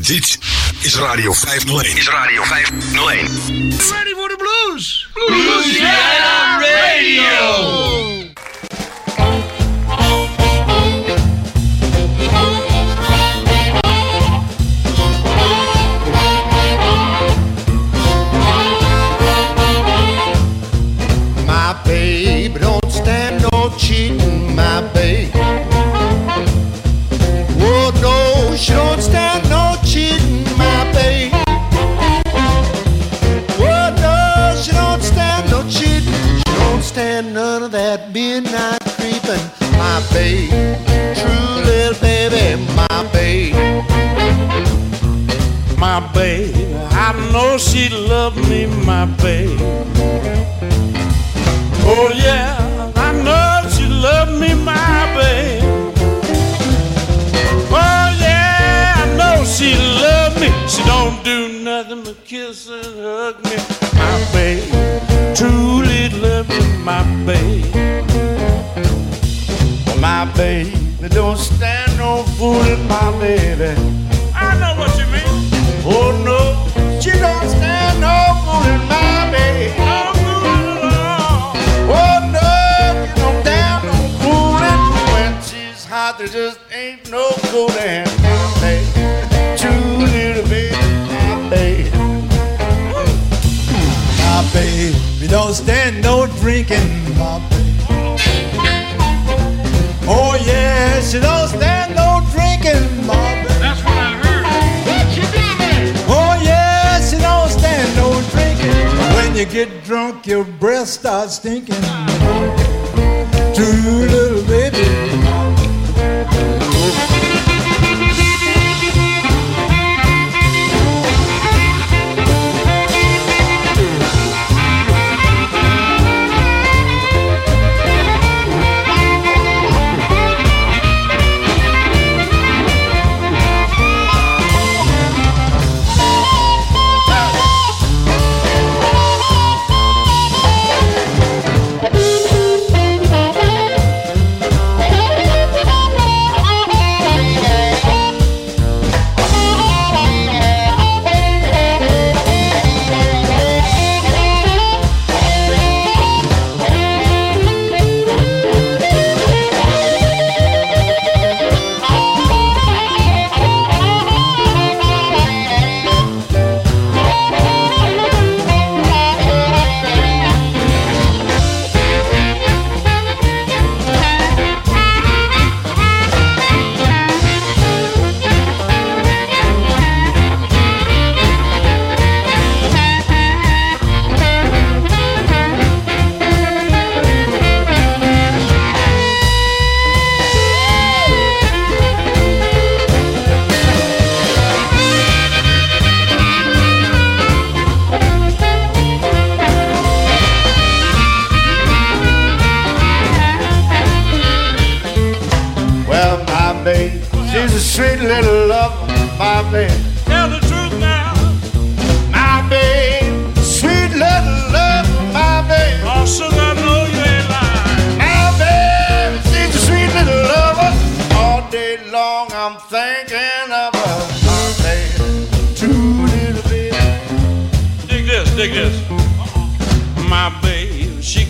Dit is Radio 501. Is Radio 501. Ready for the blues? Louisiana Radio! My babe don't stand no cheating, my babe. Oh no, she don't stand midnight creeping, my babe. True little baby, my babe. my babe. I know she love me, my babe. Oh yeah, I know she love me, my babe. Oh yeah, I know she love me. She don't do nothing but kiss and hug me, my babe. Truly love me, my babe. Oh, my baby don't stand no fooling, my baby. I know what you mean. Oh no, she don't stand no fooling, my baby. No all. Oh no, you don't stand no fooling. When she's hot, there just ain't no my baby. True little baby, my baby. My baby don't stand no drinking, my baby. Oh yeah, she don't stand no drinking, my baby. That's what I heard. Oh yeah, she don't stand no drinking. When you get drunk, your breath starts stinking. True little baby.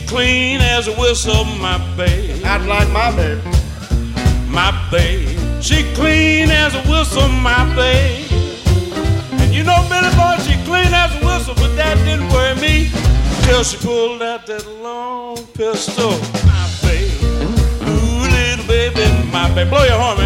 Clean as a whistle, my babe. Not like my babe my babe. She clean as a whistle, my babe. And you know, Billy Boy, she clean as a whistle, but that didn't worry me till she pulled out that long pistol, my babe. Ooh, little baby, my babe. Blow your horn,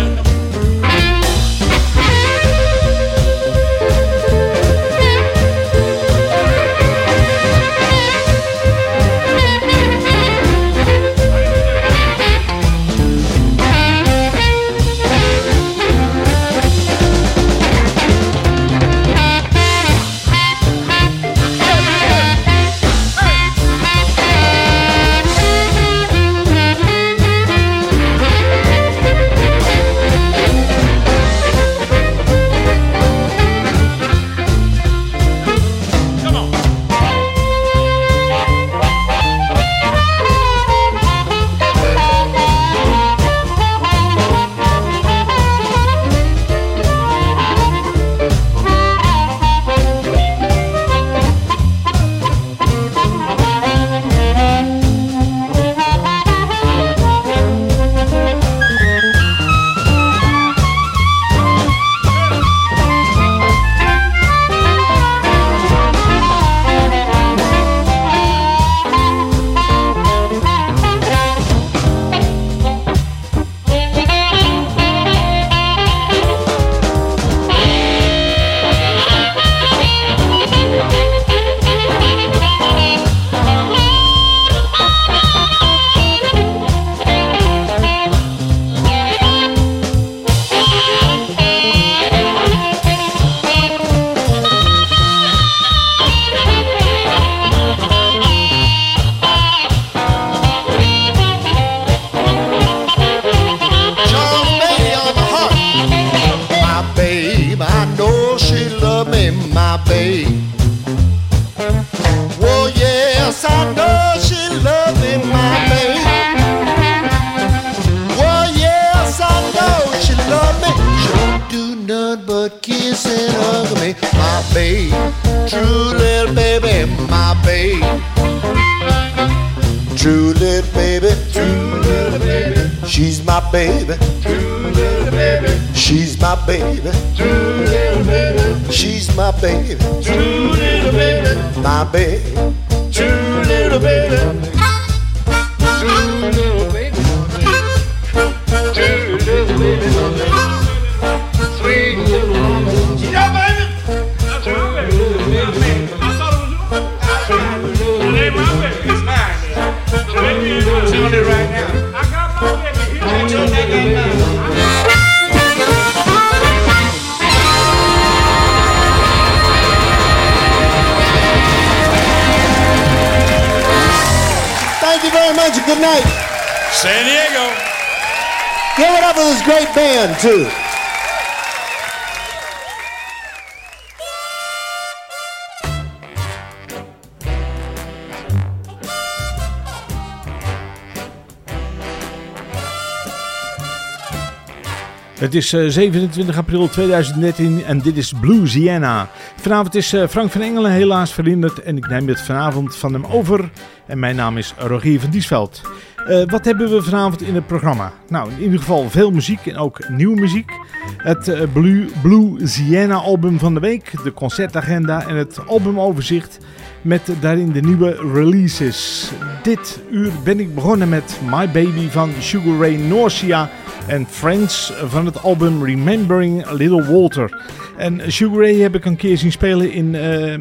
is eh, 27 april 2013 en dit is Bluesiana. Vanavond is eh, Frank van Engelen helaas verhinderd en ik neem het vanavond van hem over. En mijn naam is Rogier van Diesveld. Eh, wat hebben we vanavond in het programma? Nou, in ieder geval veel muziek en ook nieuwe muziek. Het eh, Blue, Bluesiana album van de week, de concertagenda en het albumoverzicht met daarin de nieuwe releases. Dit uur ben ik begonnen met My Baby van Sugar Ray Norcia en Friends van het album Remembering Little Walter. En Sugar Ray heb ik een keer zien spelen in eh, eh,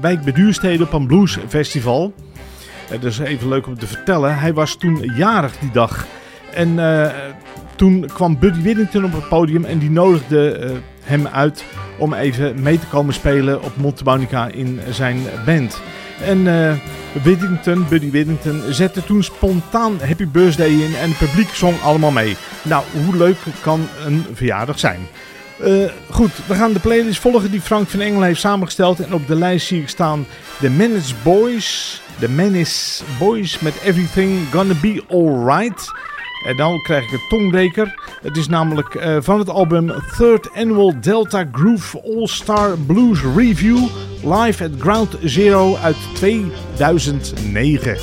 Wijk op een bluesfestival. Uh, dat is even leuk om te vertellen. Hij was toen jarig die dag. En eh, toen kwam Buddy Whittington op het podium en die nodigde eh, hem uit om even mee te komen spelen op Montebonica in zijn band. En Whittington, Buddy Whittington, zette toen spontaan Happy Birthday in en het publiek zong allemaal mee. Nou, hoe leuk kan een verjaardag zijn? Eh, goed, we gaan de playlist volgen die Frank van Engelen heeft samengesteld. En op de lijst zie ik staan The Menace Boys. The Menace Boys met Everything Gonna Be Alright. En dan krijg ik een tongbreker. Het is namelijk eh, van het album Third Annual Delta Groove All-Star Blues Review. Live at Ground Zero uit 2009.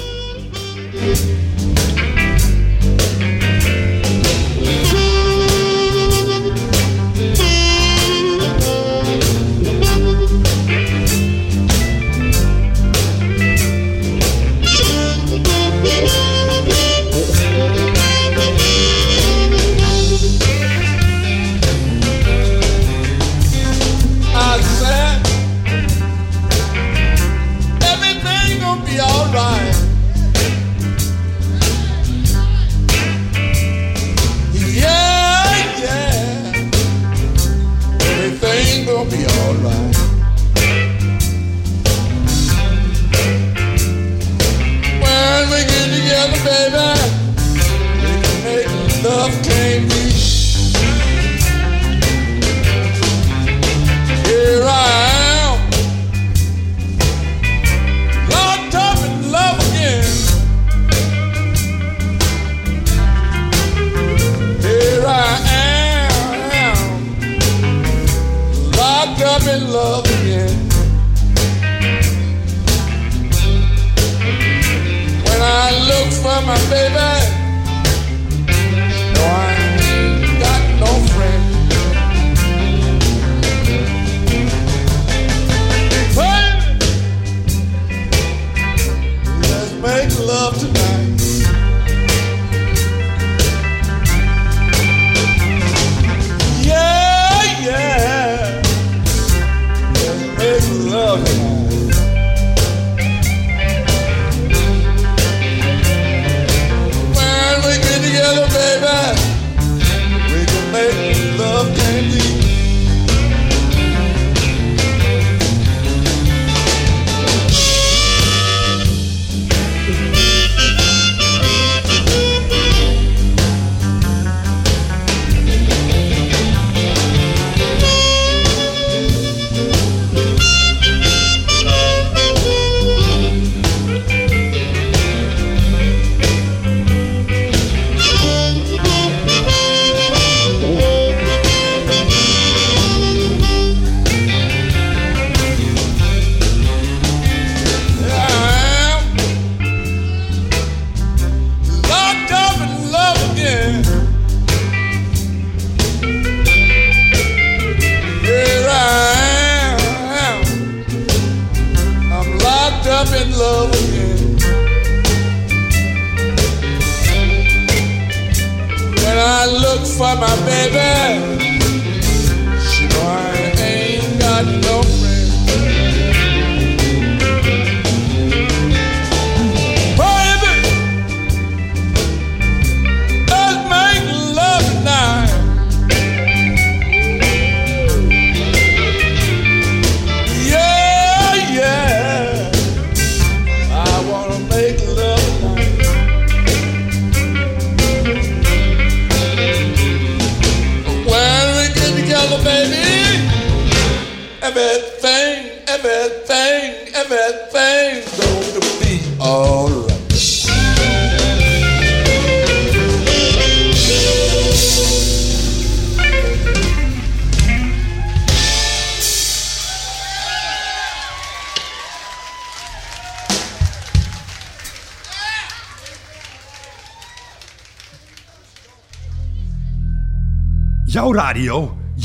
for my baby.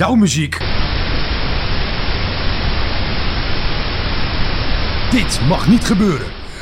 Jouw muziek. Dit mag niet gebeuren.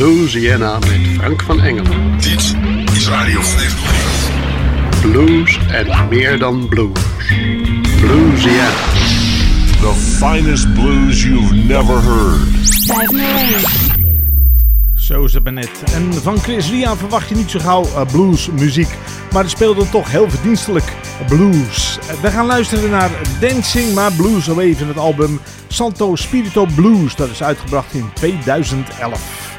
Louisiana met Frank van Engelen. Dit is Radio 501. Blues en meer dan blues. Louisiana. The finest blues you've never heard. 501. Zo is het maar net. En van Chris Ria verwacht je niet zo gauw uh, bluesmuziek. Maar hij speelde toch heel verdienstelijk blues. Uh, we gaan luisteren naar Dancing My Blues Away van het album Santo Spirito Blues. Dat is uitgebracht in 2011.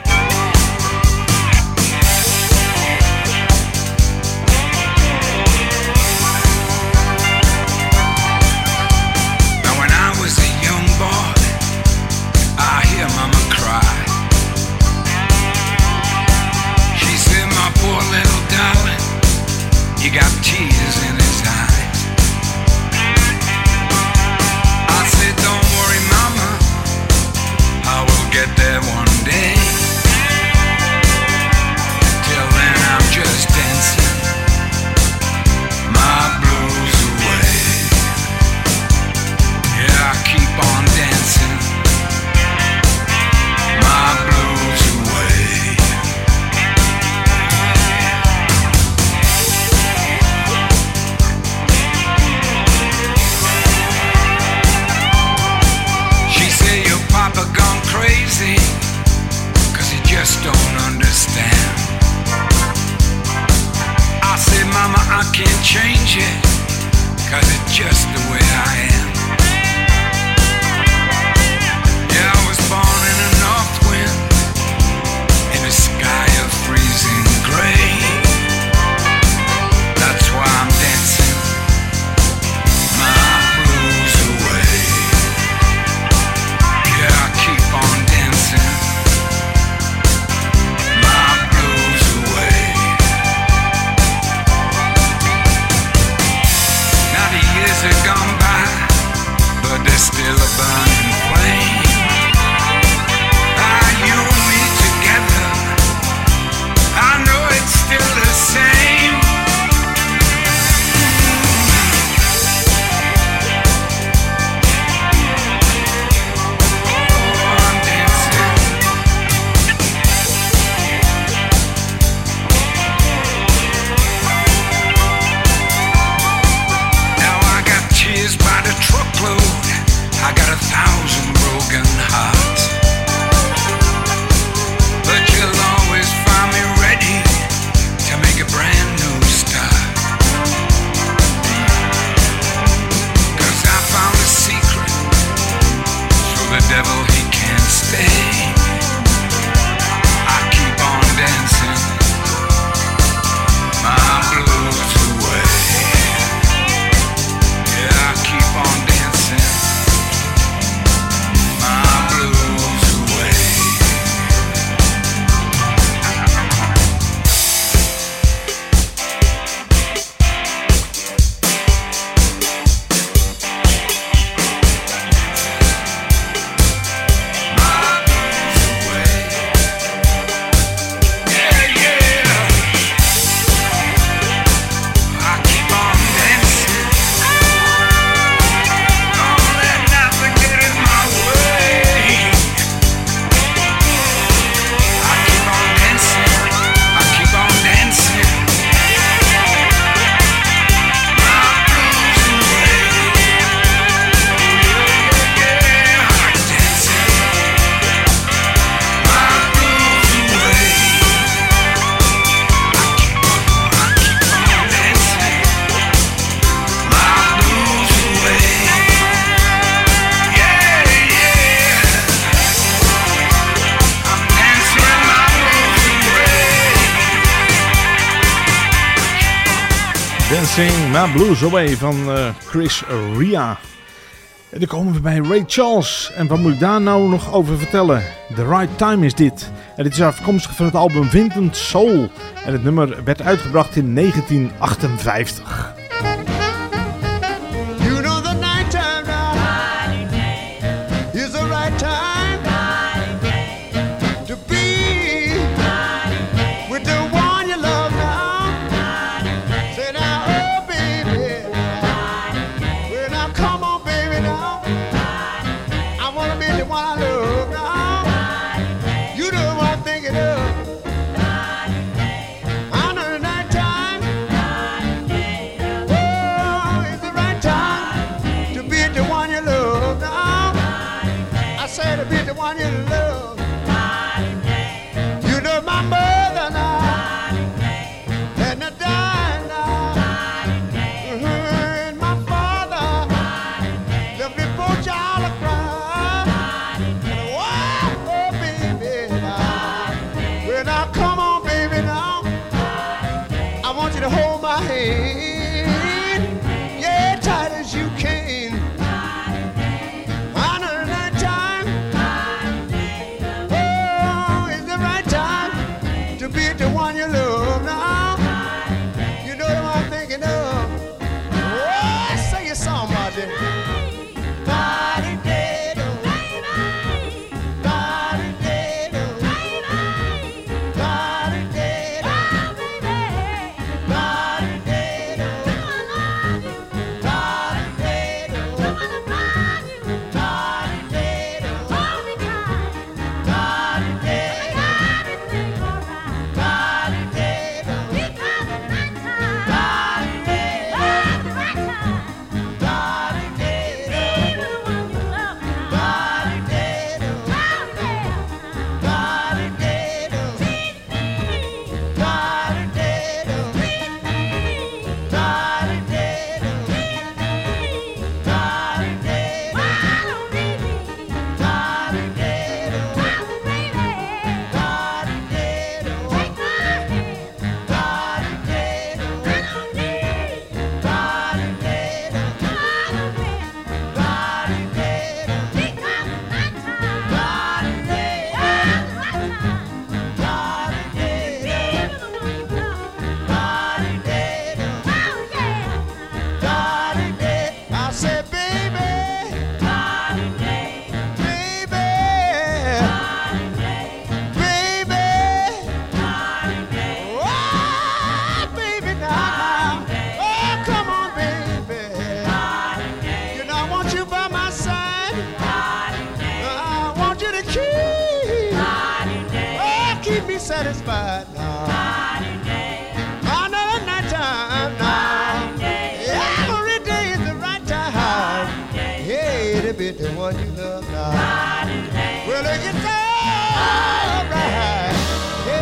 Blues Away van uh, Chris Ria. En dan komen we bij Ray Charles. En wat moet ik daar nou nog over vertellen? The Right Time is dit. En dit is afkomstig van het album Vintage Soul. En het nummer werd uitgebracht in 1958.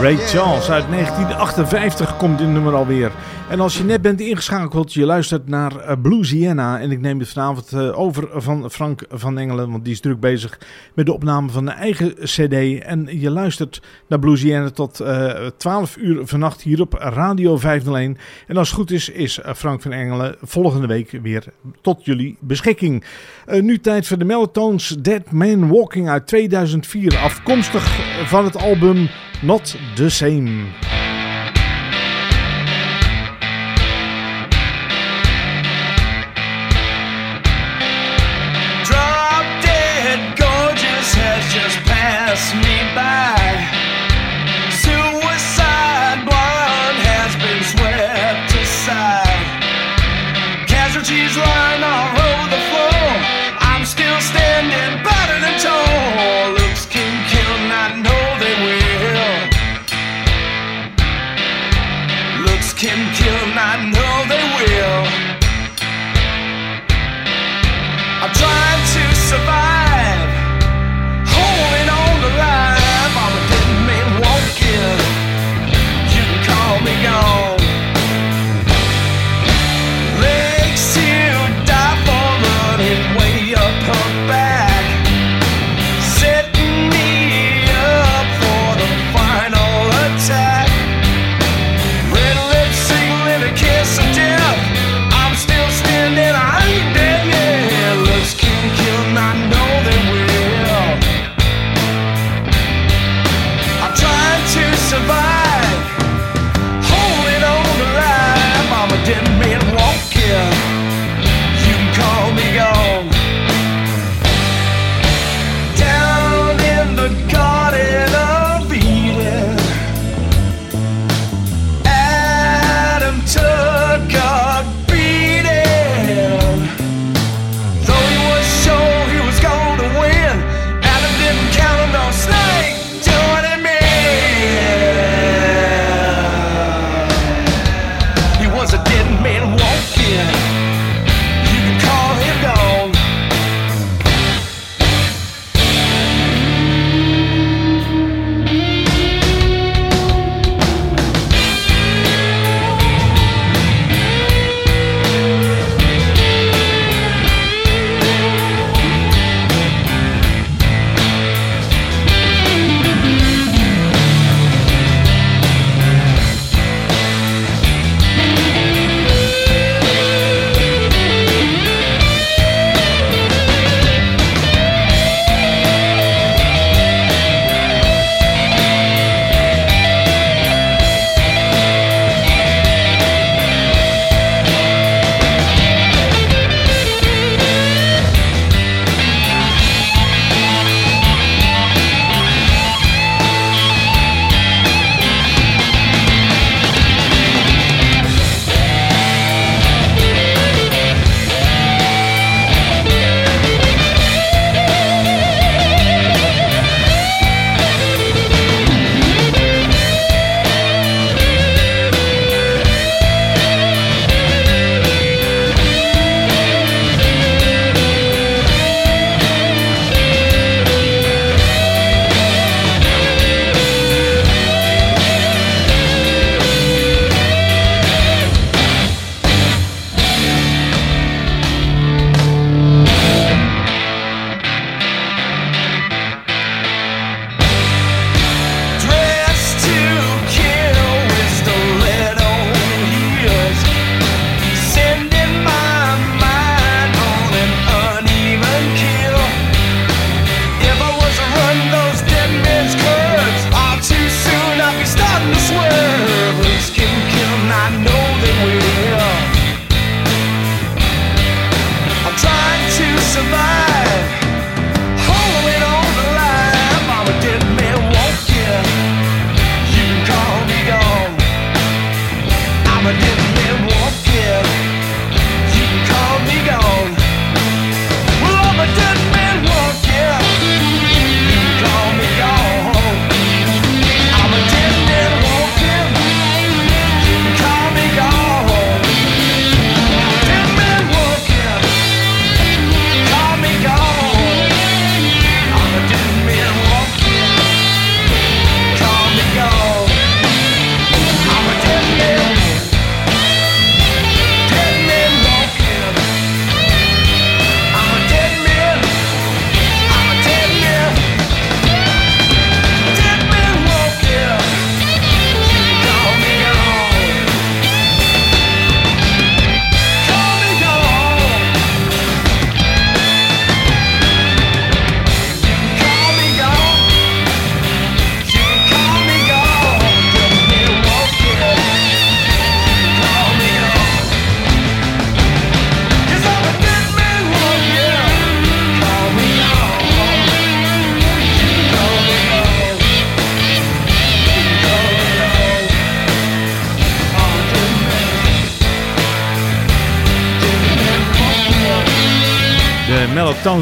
Ray Charles uit 1958 komt dit nummer alweer. En als je net bent ingeschakeld, je luistert naar uh, Bluesiana. En ik neem het vanavond uh, over van Frank van Engelen, want die is druk bezig met de opname van een eigen cd. En je luistert naar Bluesiana tot uh, eh, 12 uur vannacht hier op Radio 501. En als het goed is, is Frank van Engelen volgende week weer tot jullie beschikking. nu tijd voor de Melatones Dead Man Walking uit 2004, afkomstig van het album Not the Same. me back.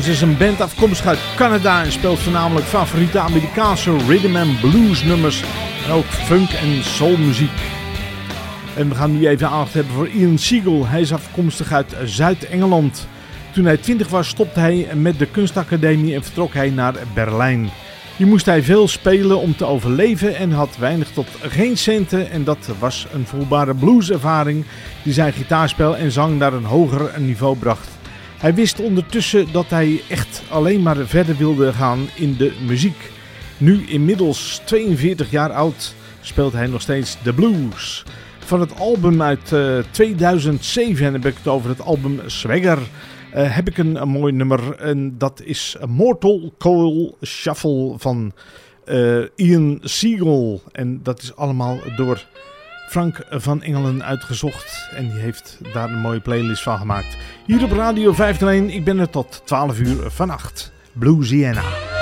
Mellotones is een band afkomstig uit Canada en speelt voornamelijk favoriete Amerikaanse rhythm and blues nummers en ook funk en soulmuziek. En we gaan nu even aandacht hebben voor Ian Siegel. Hij is afkomstig uit Zuid-Engeland. Toen hij 20 was stopte hij met de kunstacademie en vertrok hij naar Berlijn. Hier moest hij veel spelen om te overleven en had weinig tot geen centen. En dat was een voelbare blueservaring die zijn gitaarspel en zang naar een hoger niveau bracht. Hij wist ondertussen dat hij echt alleen maar verder wilde gaan in de muziek. Nu inmiddels 42 jaar oud speelt hij nog steeds de blues. Van het album uit eh, 2007, en dan heb ik het over het album Swagger, eh, heb ik een, een mooi nummer. En dat is Mortal Coil Shuffle van eh, Ian Siegel. En dat is allemaal door Frank van Engelen uitgezocht. En die heeft daar een mooie playlist van gemaakt. Hier op Radio 501, ik ben er tot 12 uur vannacht. Bluesiana. You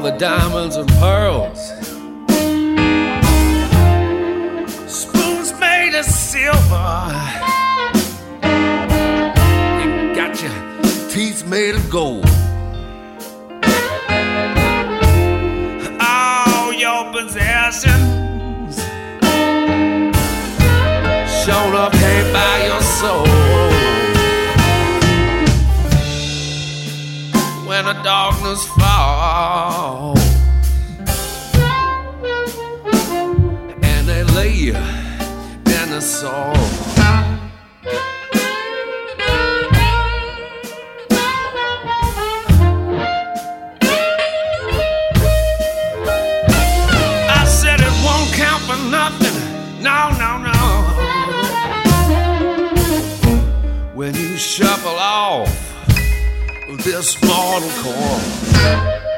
all the diamonds and pearls. Spoons made of silver. You got your teeth made of gold. all your possessions shown up here by your soul. When the darkness and they lay you in the soul. I said it won't count for nothing. No, no, no. When you shuffle off this mortal coil.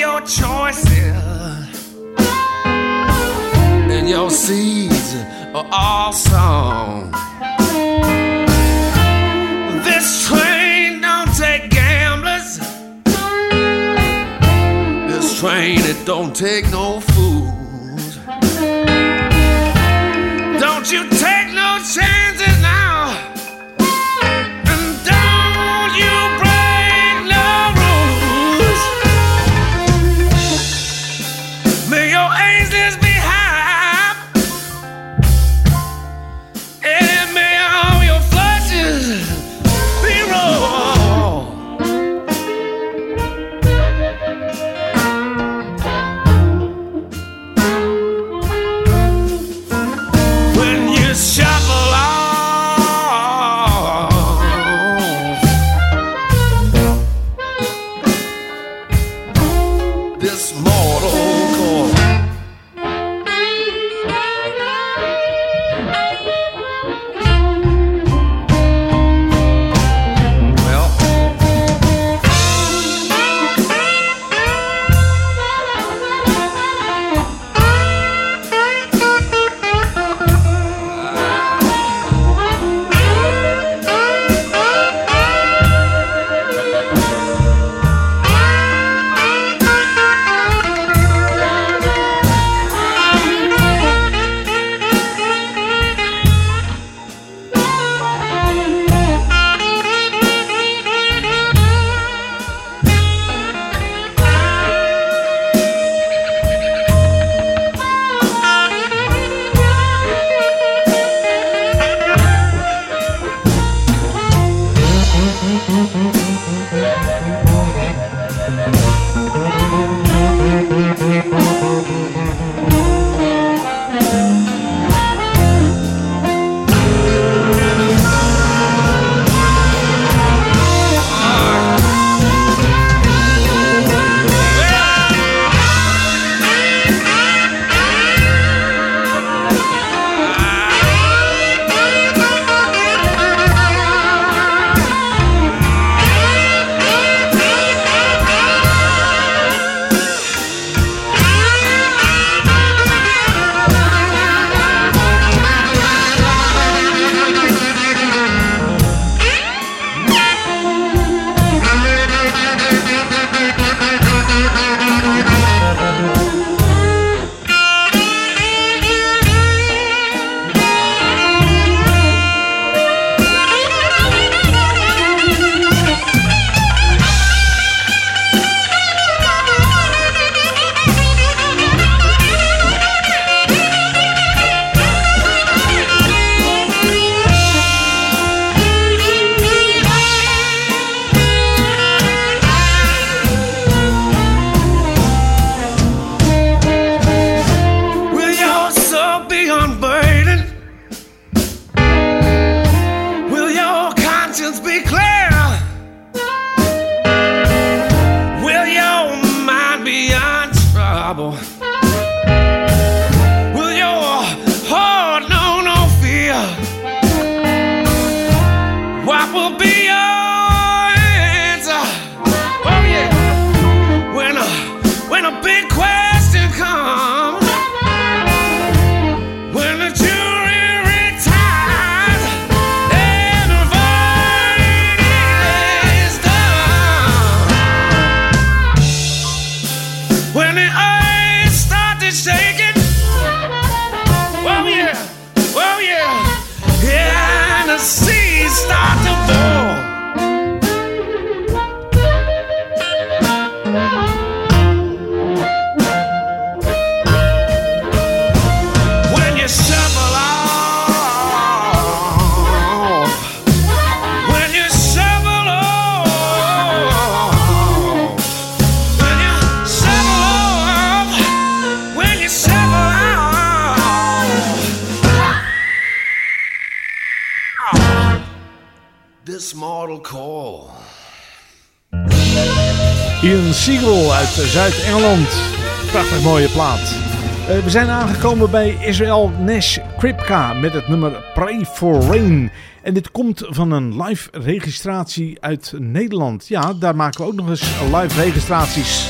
Your choices, and your seeds are all sown. This train don't take gamblers. This train it don't take no fools. Don't you take no chances this mortal. komen bij Israel Nash Kripka met het nummer Pray for Rain. En dit komt van een live registratie uit Nederland. Ja, daar maken we ook nog eens live registraties.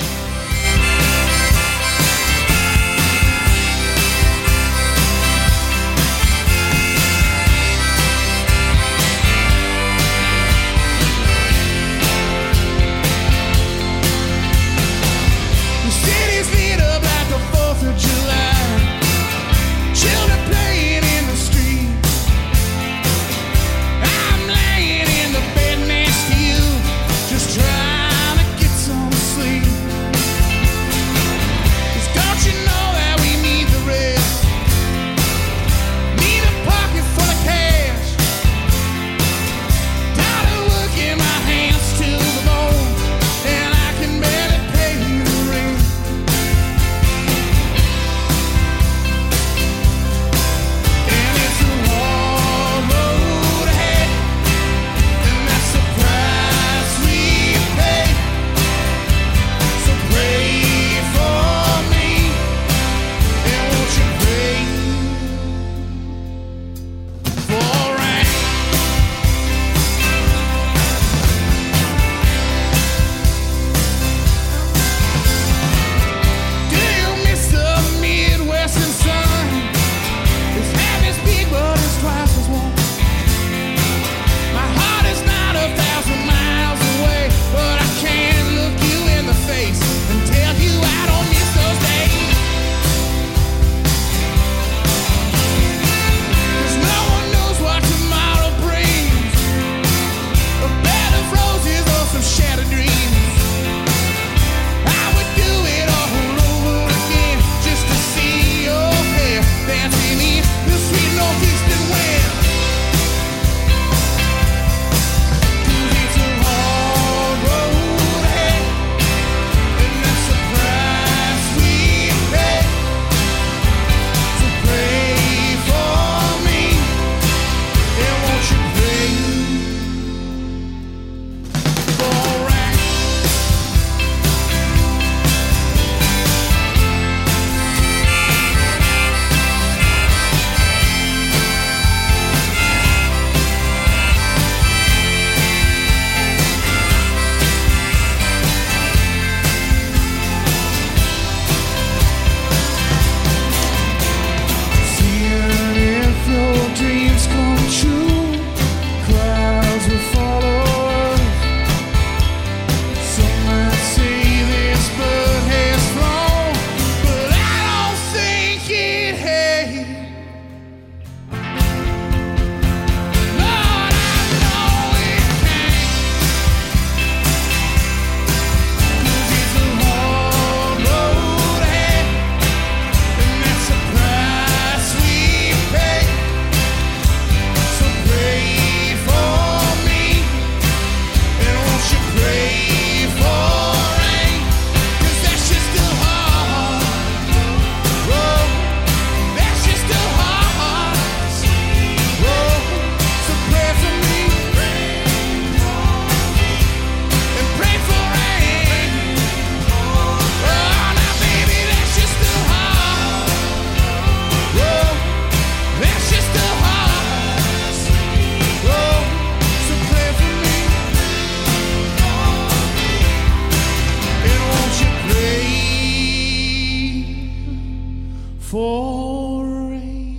For rain.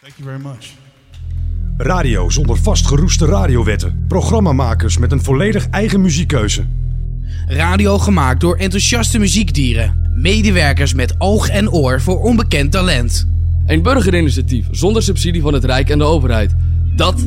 Thank you very much. Radio zonder vastgeroeste radiowetten. Programmamakers met een volledig eigen muziekkeuze. Radio gemaakt door enthousiaste muziekdieren. Medewerkers met oog en oor voor onbekend talent. Een burgerinitiatief zonder subsidie van het Rijk en de overheid. Dat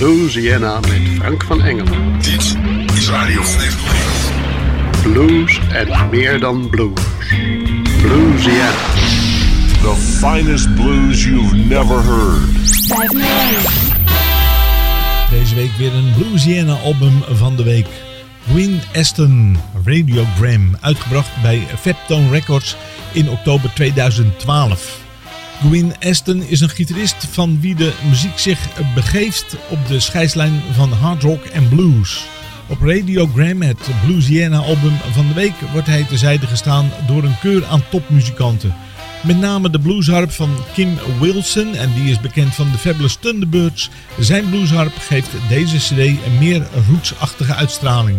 Bluesiana met Frank van Engelen. Dit is Radio 501. Blues en meer dan blues. Bluesiana. The finest blues you've never heard. 501. Deze week weer een Bluesiana album van de week. Green Aston Radiogram, uitgebracht bij Fabtone Records in oktober 2012. Gwyn Aston is een gitarist van wie de muziek zich begeeft op de scheidslijn van hard rock en blues. Op Radiogram, het Bluesiana album van de week, wordt hij terzijde gestaan door een keur aan topmuzikanten. Met name de bluesharp van Kim Wilson en die is bekend van de Fabulous Thunderbirds. Zijn bluesharp geeft deze cd een meer rootsachtige uitstraling.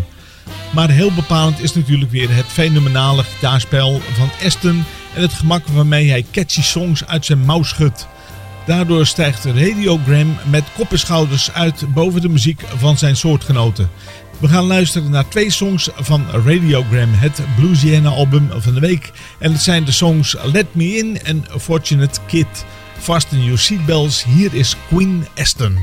Maar heel bepalend is natuurlijk weer het fenomenale gitaarspel van Aston en het gemak waarmee hij catchy songs uit zijn mouw schudt. Daardoor stijgt Radiogram met kop en schouders uit boven de muziek van zijn soortgenoten. We gaan luisteren naar twee songs van Radiogram, het Bluesiana album van de week. En het zijn de songs Let Me In en Fortunate Kid. Fasten your seatbelts, hier is Queen Aston.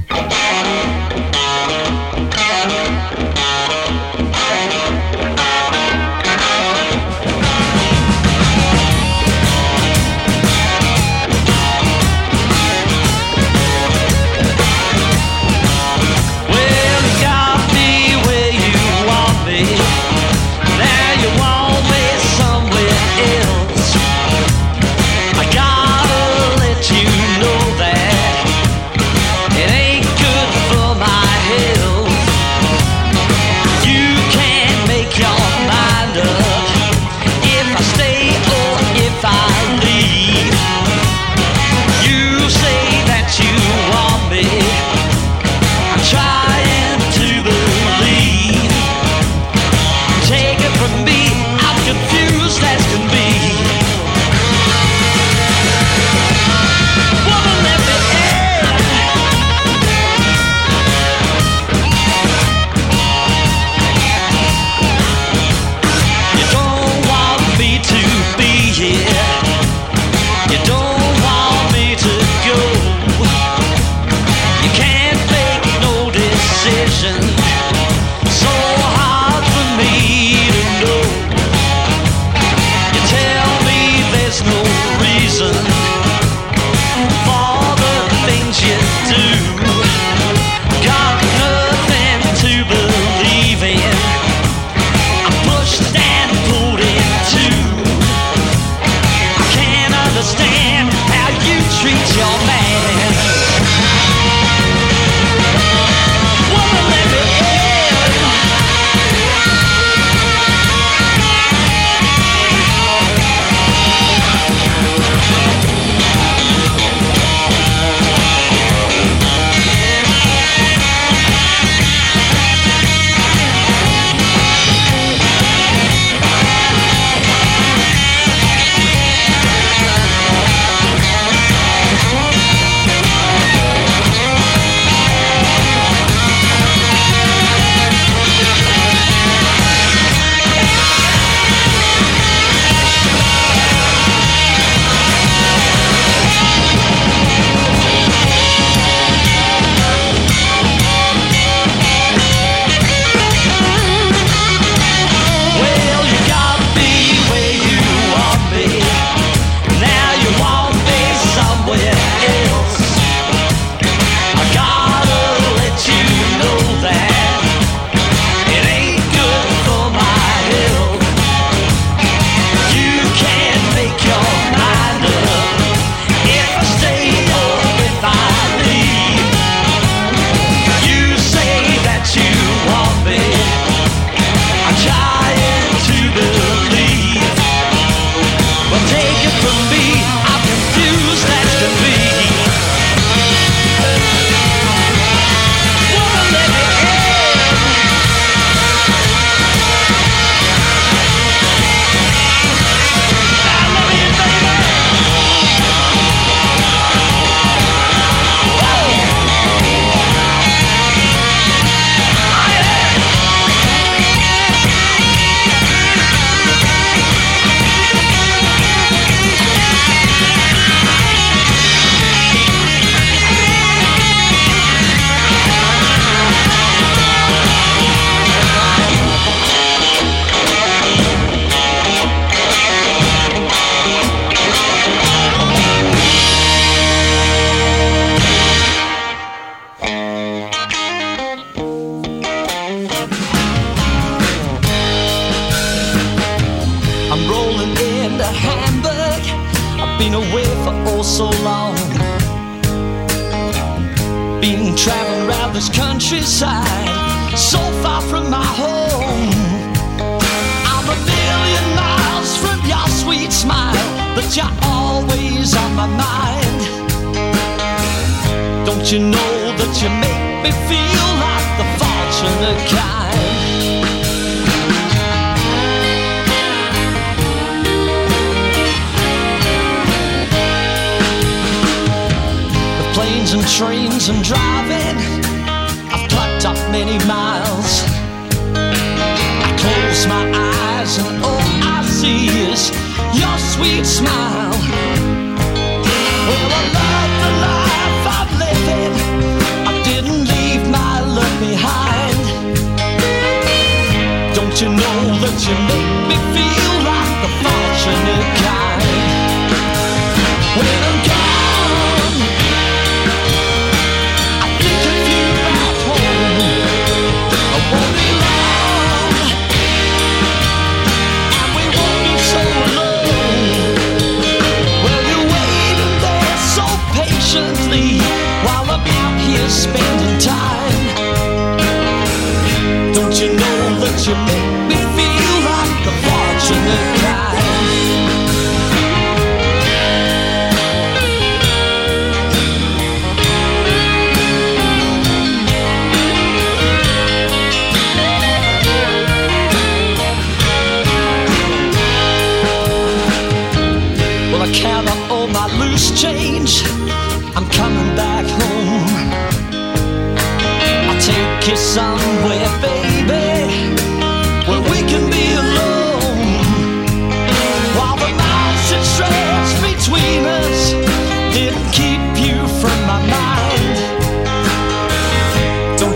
You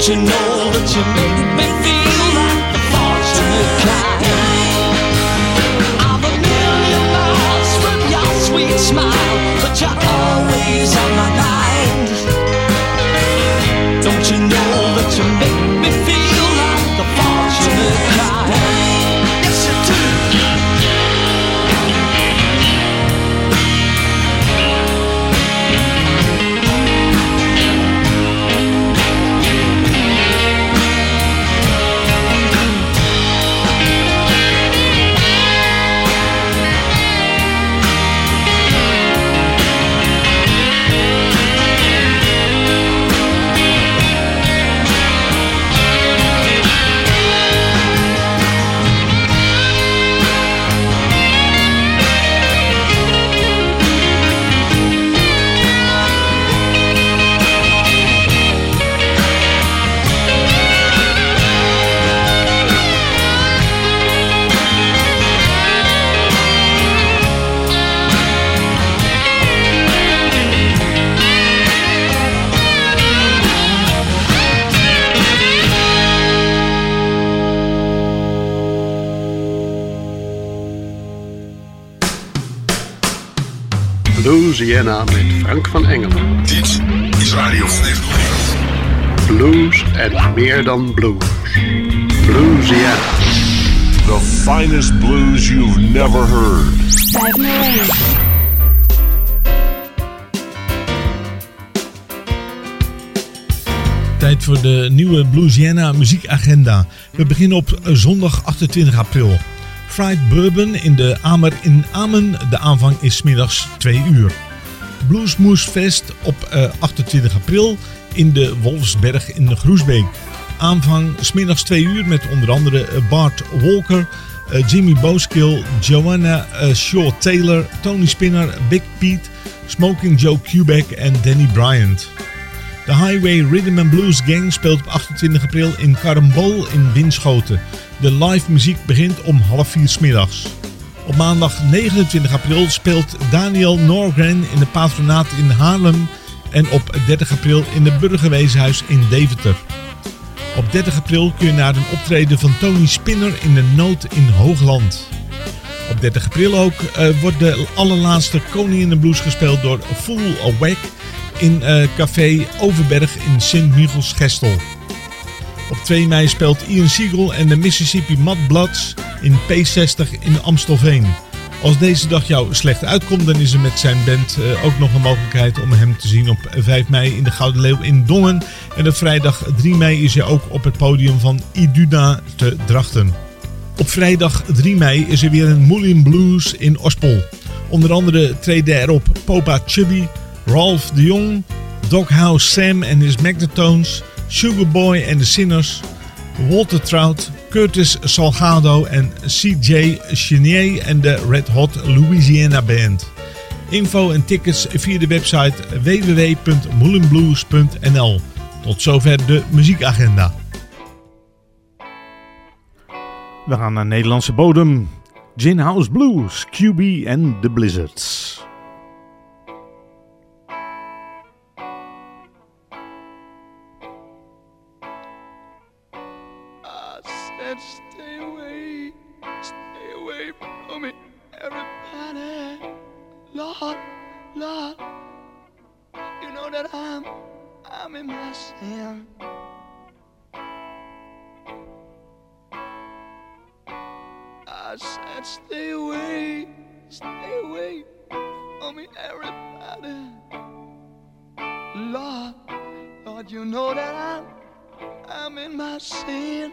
you know that you make dan blues. Louisiana. The finest blues you've never heard. 501. Tijd voor de nieuwe Bluesiana muziekagenda. We beginnen op zondag 28 april. Fried Bourbon in de Amer in Amen. De aanvang is middags 2 uur. Bluesmoose Fest op eh, 28 april in de Wolfsberg in de Groesbeek. Aanvang smiddags 2 uur met onder andere eh, Bart Walker, eh, Jimmy Boskill, Joanna eh, Shaw Taylor, Tony Spinner, Big Pete, Smoking Joe Kubek en Danny Bryant. De Highway Rhythm and Blues Gang speelt op 28 april in Karambol in Winschoten. De live muziek begint om half vier 's middags. Op maandag 29 april speelt Daniel Norgren in de patronaat in Haarlem en op 30 april in de Burgerweeshuis in Deventer. Op 30 april kun je naar een optreden van Tony Spinner in de Nood in Hoogland. Op 30 april ook eh, wordt de allerlaatste Koningin de Blues gespeeld door Full Awake in eh, Café Overberg in Sint-Michels-Gestel. Op 2 mei speelt Ian Siegel en de Mississippi Mudbloods in P60 in Amstelveen. Als deze dag jou slecht uitkomt, dan is er met zijn band eh, ook nog een mogelijkheid om hem te zien op 5 mei in de Gouden Leeuw in Dongen. En op vrijdag 3 mei is hij ook op het podium van Iduna te Drachten. Op vrijdag 3 mei is er weer een Moulin Blues in Ospel. Onder andere treden erop Popa Chubby, Ralph de Jong, Doghouse Sam en his Magnetones, Sugarboy en de Sinners, Walter Trout, Curtis Salgado en CJ Chenier en de Red Hot Louisiana Band. Info en tickets via de website www.moulinblues.nl. Tot zover de muziekagenda. We gaan naar Nederlandse bodem. Gin House Blues, QB en The Blizzards. I said, stay away, stay away from me, everybody. Lord, Lord, you know that I'm, I'm in my sin. I said, stay away, stay away from me, everybody. Lord, Lord, you know that I'm, I'm in my sin.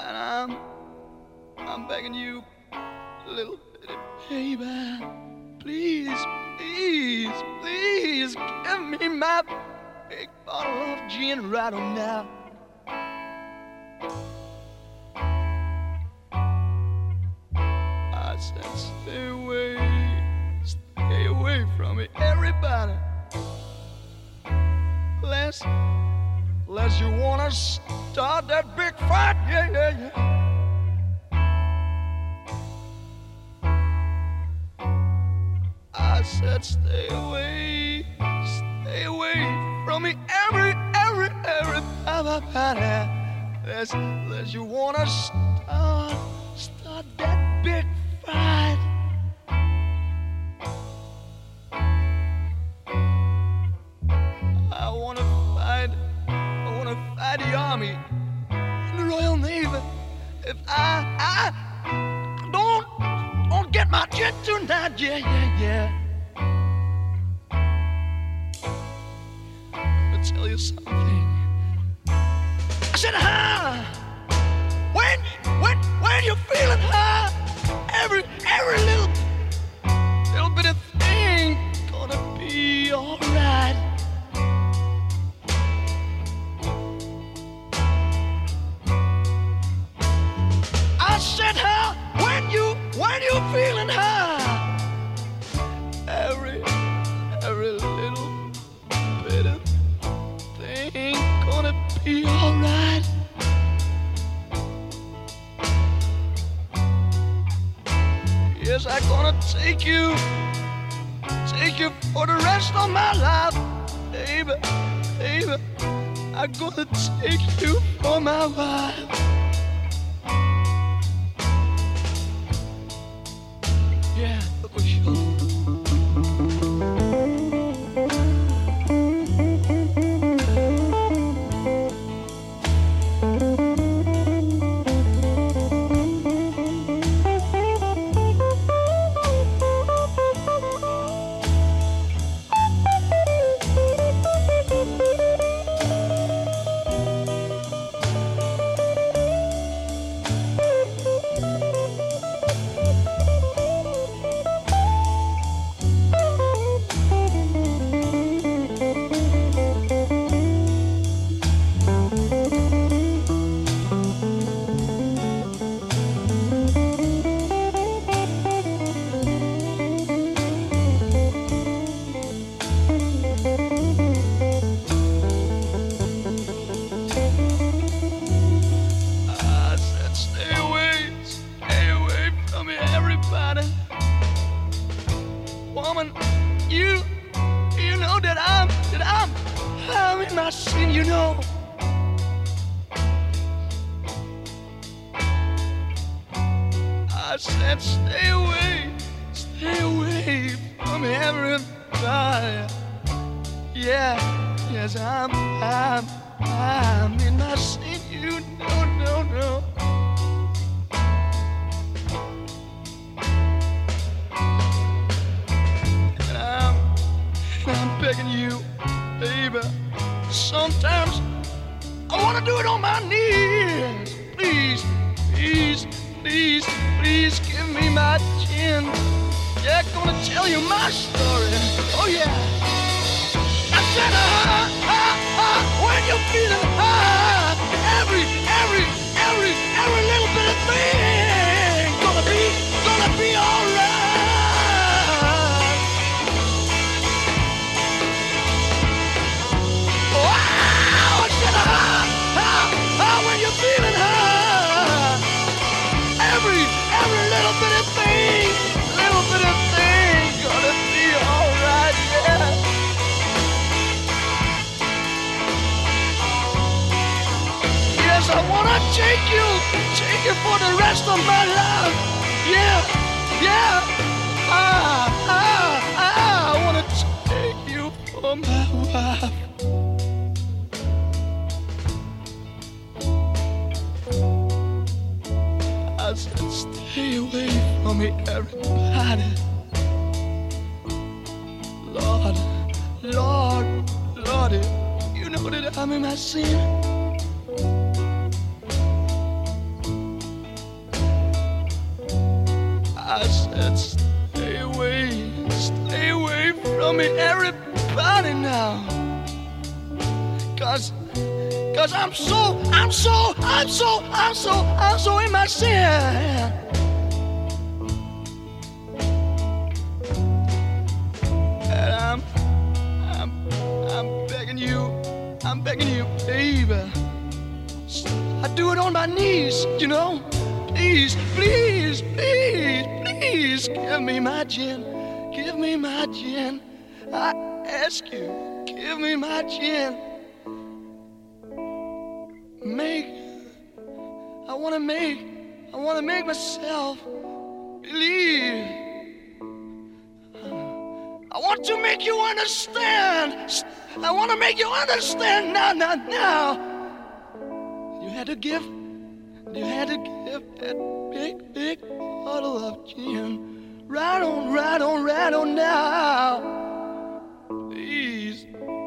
And I'm, I'm begging you, little baby, please, please, please give me my big bottle of gin right on now. I said, stay away, stay away from me, everybody. Unless, unless you wanna start that big fight, yeah, yeah, yeah. I said, stay away, stay away from me, every, every, every, time I've had it. Unless, unless you wanna start, start that big fight. I wanna fight, I wanna fight the army and the Royal Navy. If I, I get my jet tonight, yeah, yeah, yeah. I'll tell you something. I said, huh? When, when, when you're feeling high, every, every little, little bit of thing gonna be alright. I said, huh? When you, when you feeling high, every, every little bit of thing gonna be alright. Yes, I'm gonna take you, take you for the rest of my life, baby, baby. I'm gonna take you for my wife. I want to make you understand now, now, now. You had to give, you had to give that big, big bottle of gin. Right on, right on, right on now. Please,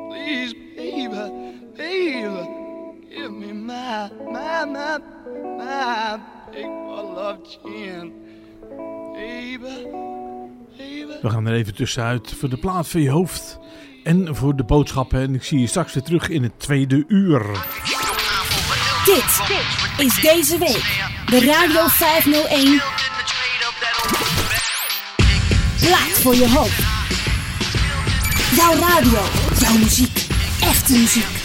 please, baby, baby, give me my, my, my, my big bottle of gin. Baby. We gaan er even tussenuit voor de plaat van je hoofd. En voor de boodschappen. En ik zie je straks weer terug in het tweede uur. Dit is deze week de Radio 501 Plaat voor je hoofd. Jouw radio, jouw muziek, echte muziek.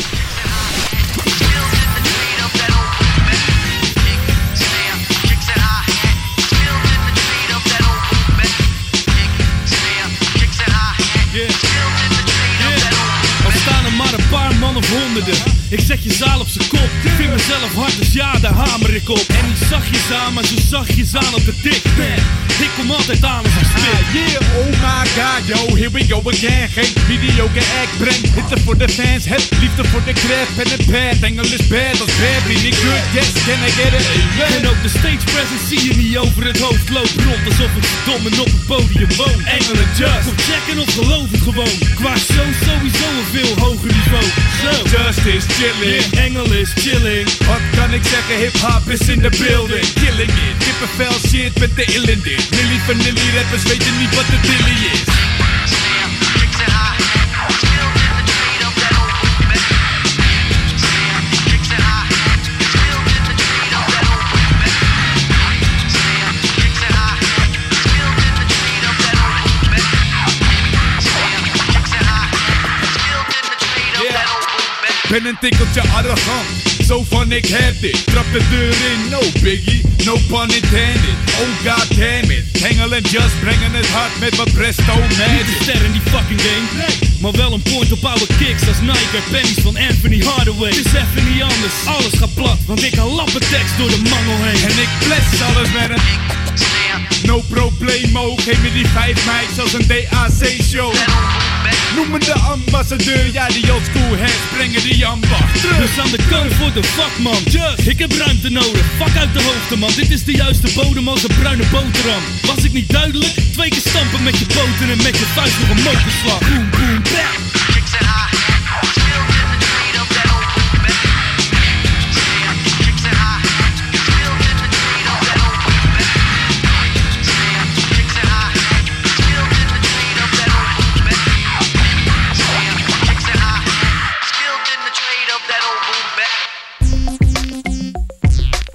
room the this. Ik zet je zaal op zijn kop. Ik vind mezelf hard, dus ja, daar hamer ik op. En niet zachtjes aan, maar zo zachtjes aan op de dik Man, ik kom altijd aan als ik spit. Ah, yeah, oh my god, yo, here we go again. Geen mediocre act, breng hitte voor de fans. Het liefde voor de crap en het bad. Engel is bad als bad, niet good, yes, can I get it? En ook de stage presence zie je niet over het hoofd. Loop rond alsof ik verdomme op het podium woon. Engelen just, kom checken of geloof het gewoon. Qua show sowieso een veel hoger niveau. Zo, Just is chilling. yeah, is chilling Wat kan ik zeggen, hip-hop is in the building. Killing it, kippenvel shit met de ill in dit. Millie Vanilli rappers weten niet wat de dilly is. Ben een tikkeltje arrogant, zo van ik heb dit. Trap de deur in, no biggie, no pun intended. Oh god damn it, Hengel en Just brengen het hard met wat presto Niet de magic. ster in die fucking game. Maar wel een point op oude kicks als Nike en pennies van Anthony Hardaway. Het is even niet anders, alles gaat plat Want ik haal lappentekst door de mangel heen. En ik bless alles met een No problemo, geef me die vijf mics als een DAC show. Noem me de ambassadeur, ja die old school heads brengen die ambacht terug. Dus aan de kant voor de vakman. Just, ik heb ruimte nodig. Vak uit de hoogte, man. Dit is de juiste bodem als een bruine boterham. Was ik niet duidelijk? Twee keer stampen met je poten en met je vuist nog een motorslag. Boom, boom, bam.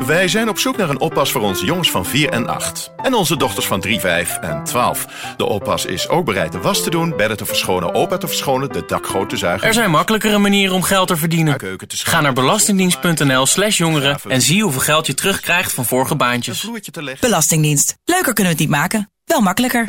Wij zijn op zoek naar een oppas voor onze jongens van 4 en 8. En onze dochters van 3, 5 en 12. De oppas is ook bereid de was te doen, bedden te verschonen, opa te verschonen, de dakgoot te zuigen. Er zijn makkelijkere manieren om geld te verdienen. Ga naar belastingdienst.nl slash jongeren en zie hoeveel geld je terugkrijgt van vorige baantjes. Belastingdienst. Leuker kunnen we het niet maken. Wel makkelijker.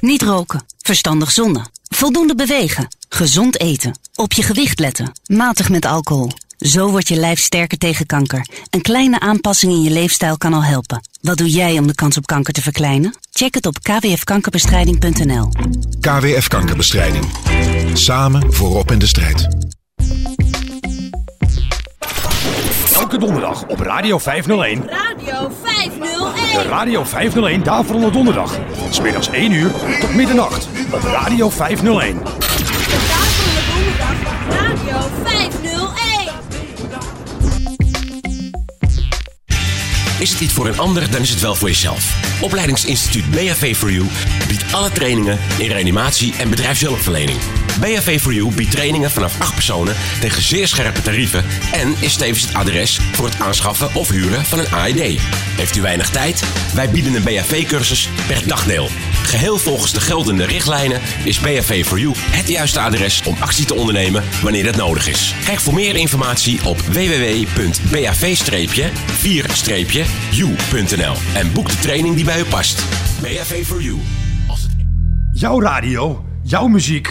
Niet roken. Verstandig zonnen. Voldoende bewegen. Gezond eten. Op je gewicht letten. Matig met alcohol. Zo wordt je lijf sterker tegen kanker. Een kleine aanpassing in je leefstijl kan al helpen. Wat doe jij om de kans op kanker te verkleinen? Check het op kwfkankerbestrijding.nl. KWF Kankerbestrijding. Samen voorop in de strijd. Elke donderdag op Radio 501. Radio 501. De Radio 501 Daverende Donderdag. Van smiddags 1 uur tot middernacht op Radio 501. Daverende Donderdag. Radio 501. Is het niet voor een ander, dan is het wel voor jezelf. Opleidingsinstituut BHV for You biedt alle trainingen in reanimatie en bedrijfshulpverlening. BHV for You biedt trainingen vanaf 8 personen tegen zeer scherpe tarieven en is tevens het adres voor het aanschaffen of huren van een AED. Heeft u weinig tijd? Wij bieden een BHV-cursus per dagdeel. Geheel volgens de geldende richtlijnen is BHV for You het juiste adres om actie te ondernemen wanneer dat nodig is. Kijk voor meer informatie op www.bav-4-u.nl en boek de training die bij u past. BHV for You. Jouw radio, jouw muziek.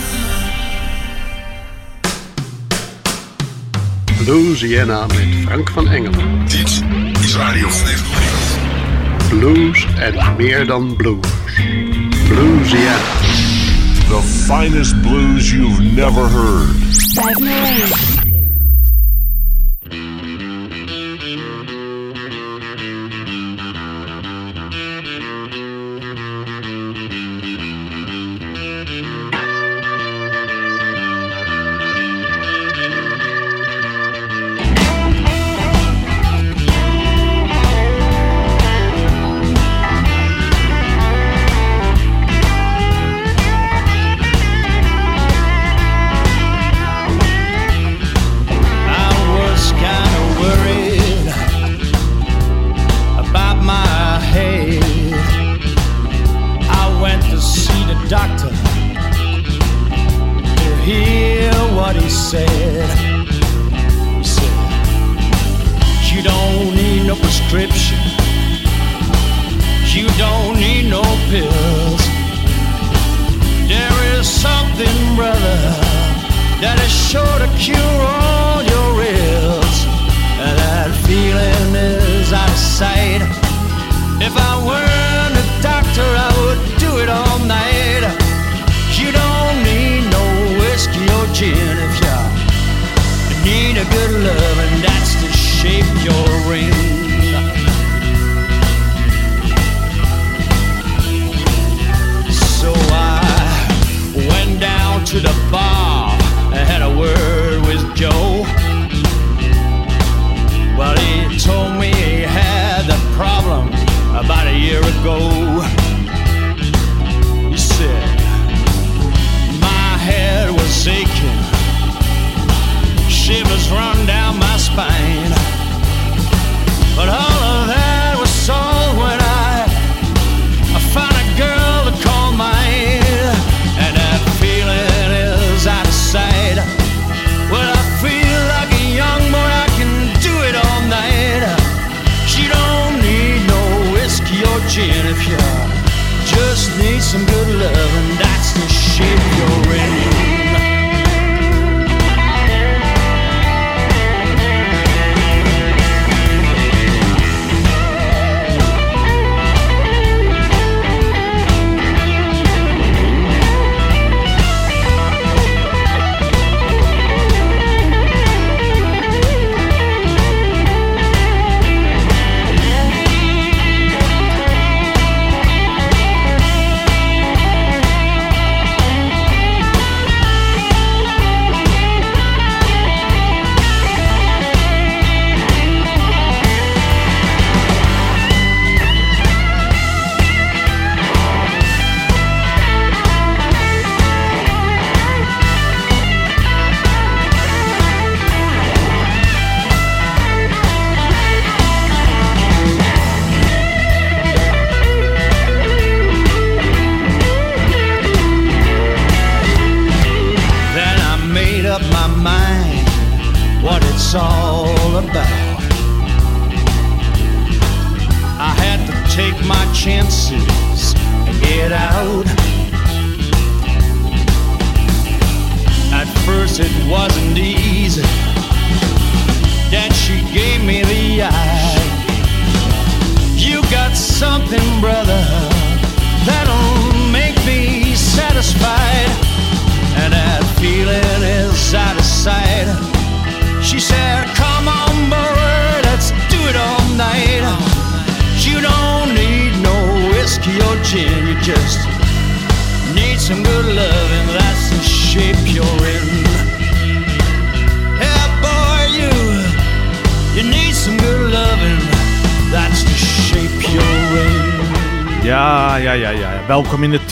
Bluesiana met Frank van Engelen. Dit is Radio 501. Blues en meer dan blues. Bluesiana. The finest blues you've never heard. 501.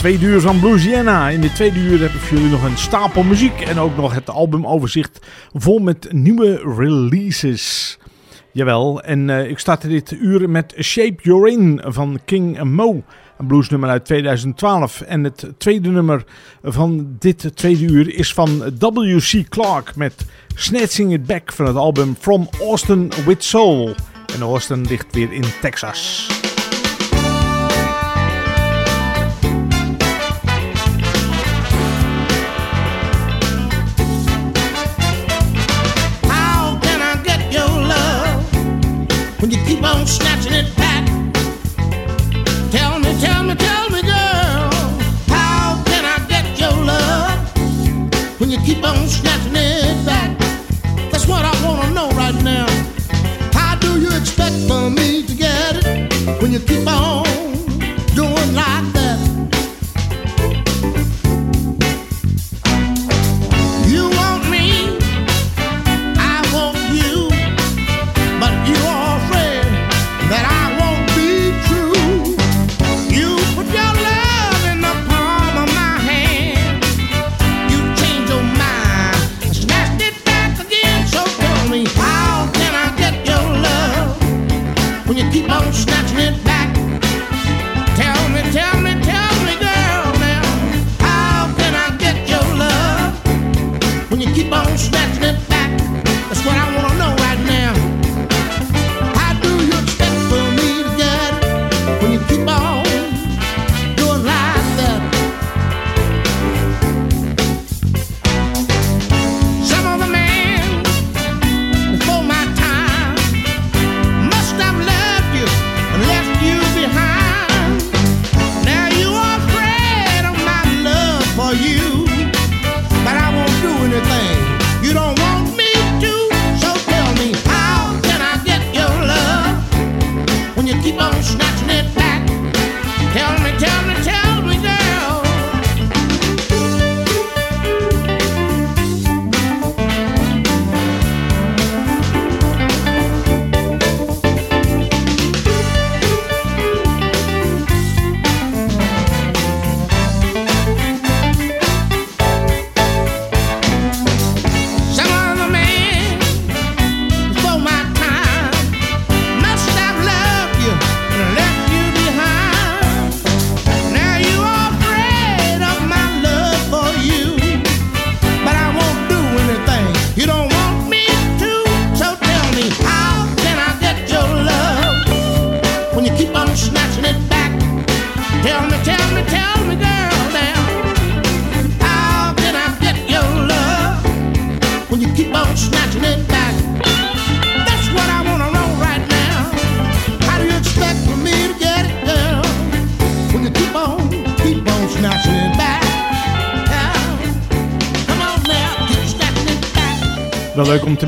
tweede uur van Bluesiana. In dit tweede uur heb ik voor jullie nog een stapel muziek en ook nog het albumoverzicht vol met nieuwe releases. Jawel, en eh, ik start dit uur met Shape You're In van King Mo. Een bluesnummer uit 2012. En het tweede nummer van dit tweede uur is van W.C. Clark met Snatching It Back van het album From Austin With Soul. En Austin ligt weer in Texas. on snatching it back. Tell me, tell me, tell me, girl, how can I get your love when you keep on snatching it back? That's what I wanna know right now. How do you expect for me to get it when you keep on?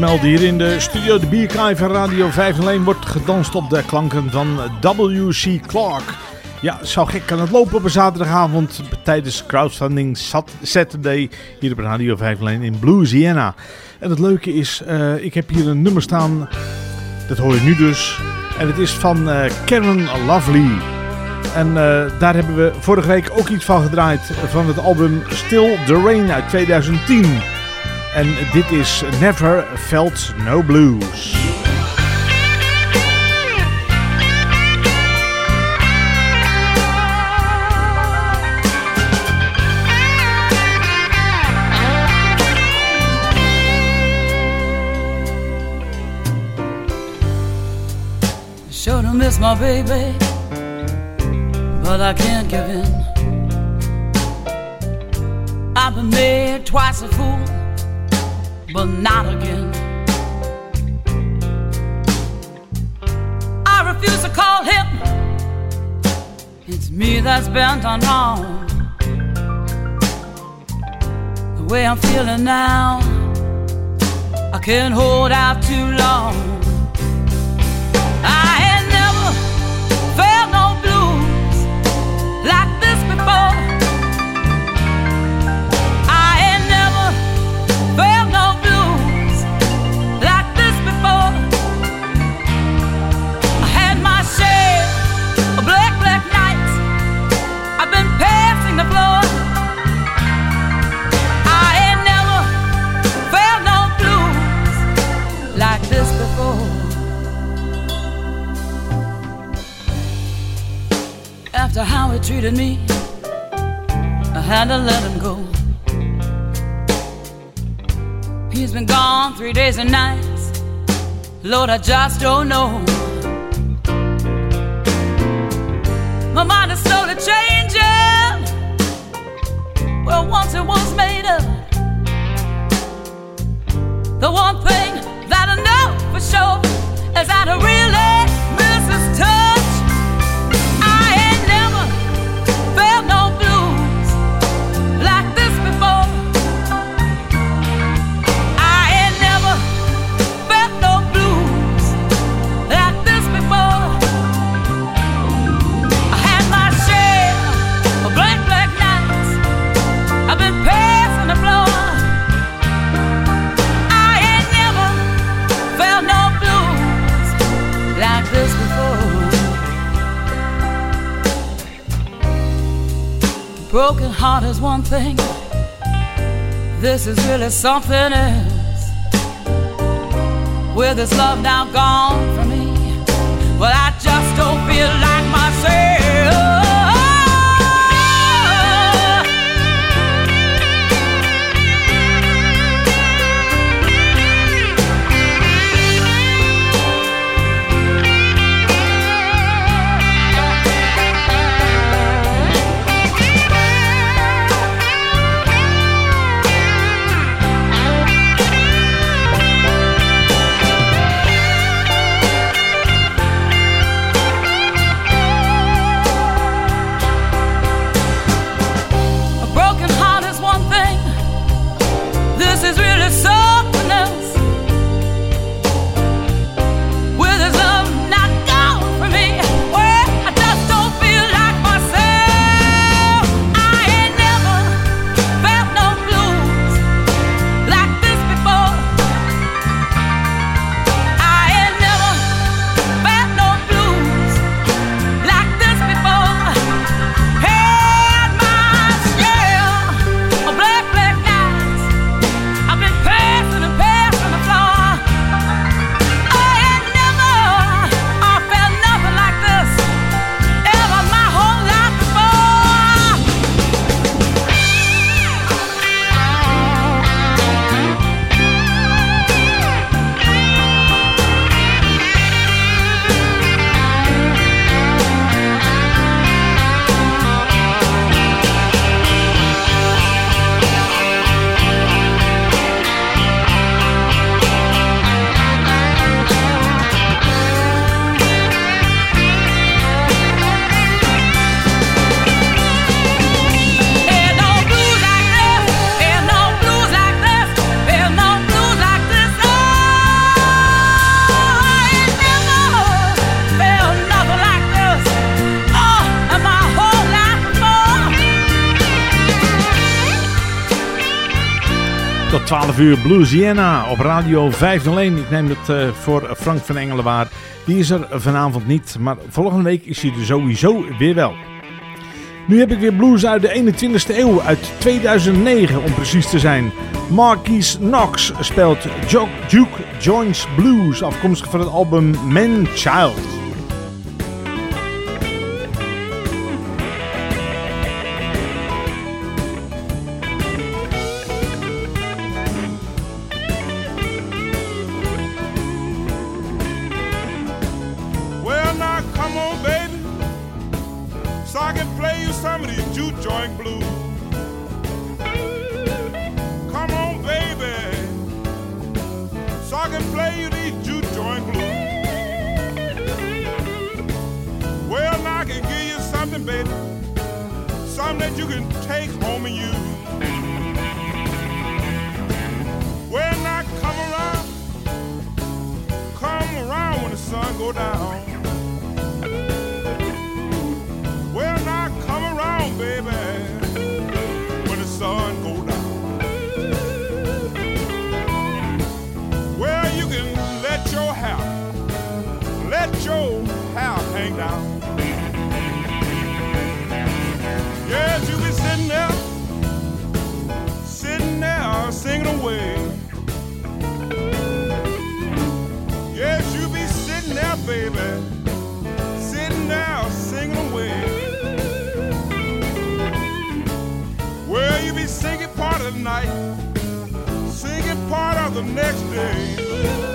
Melden, hier in de studio de Bierkaai van Radio 501 wordt gedanst op de klanken van W.C. Clark. Ja, zo gek kan het lopen op een zaterdagavond tijdens Crowdfunding Sat- Saturday hier op Radio 501 in Bluesiana. En het leuke is, eh, ik heb hier een nummer staan, dat hoor je nu dus. En het is van eh, Karen Lovely. En eh, daar hebben we vorige week ook iets van gedraaid van het album Still the Rain uit 2010. En dit is Never Felt No Blues. Sure to miss my baby, but I can't give in. I've been made twice a fool, but not again. I refuse to call him. It's me that's bent on wrong. The way I'm feeling now, I can't hold out too long. After how he treated me, I had to let him go. He's been gone three days and nights. Lord, I just don't know. My mind is slowly changing. Well, once it was made up. The one thing that I know for sure is that I really Broken heart is one thing. This is really something else. With this love now gone from me, well, I just don't feel like myself. Uur Bluesiana op Radio 501. Ik neem het uh, voor Frank van Engelen waar. Die is er vanavond niet, maar volgende week is hij er sowieso weer wel. Nu heb ik weer blues uit de 21ste eeuw, uit 2009 om precies te zijn. Marquis Knox speelt Duke Joints Blues, afkomstig van het album Man Child. singing part of the next day.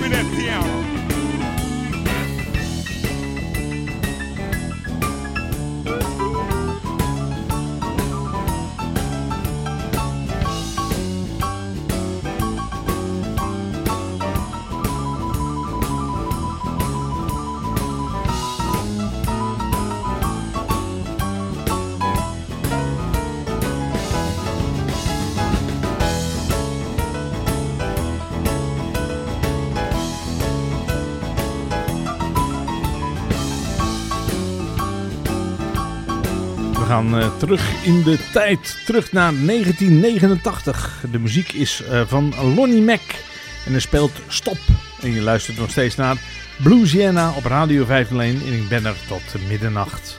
baby, that piano. Uh, terug in de tijd, terug naar 1989. De muziek is uh, van Lonnie Mac en hij speelt Stop. En je luistert nog steeds naar Bluesiana op Radio 501 en ik ben er tot middernacht.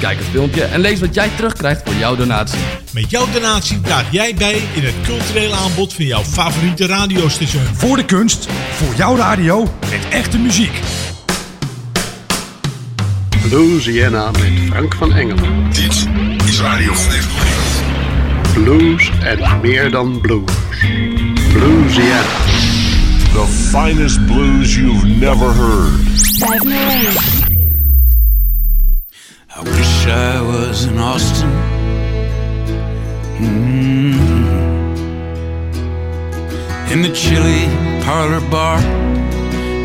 Kijk het filmpje en lees wat jij terugkrijgt voor jouw donatie. Met jouw donatie draag jij bij in het culturele aanbod van jouw favoriete radiostation. Voor de kunst, voor jouw radio, met echte muziek. Bluesiana met Frank van Engelen. Dit is Radio 501. Blues en meer dan blues. Bluesiana. The finest blues you've never heard. 501. I wish I was in Austin. Mm. In the chilly parlor bar,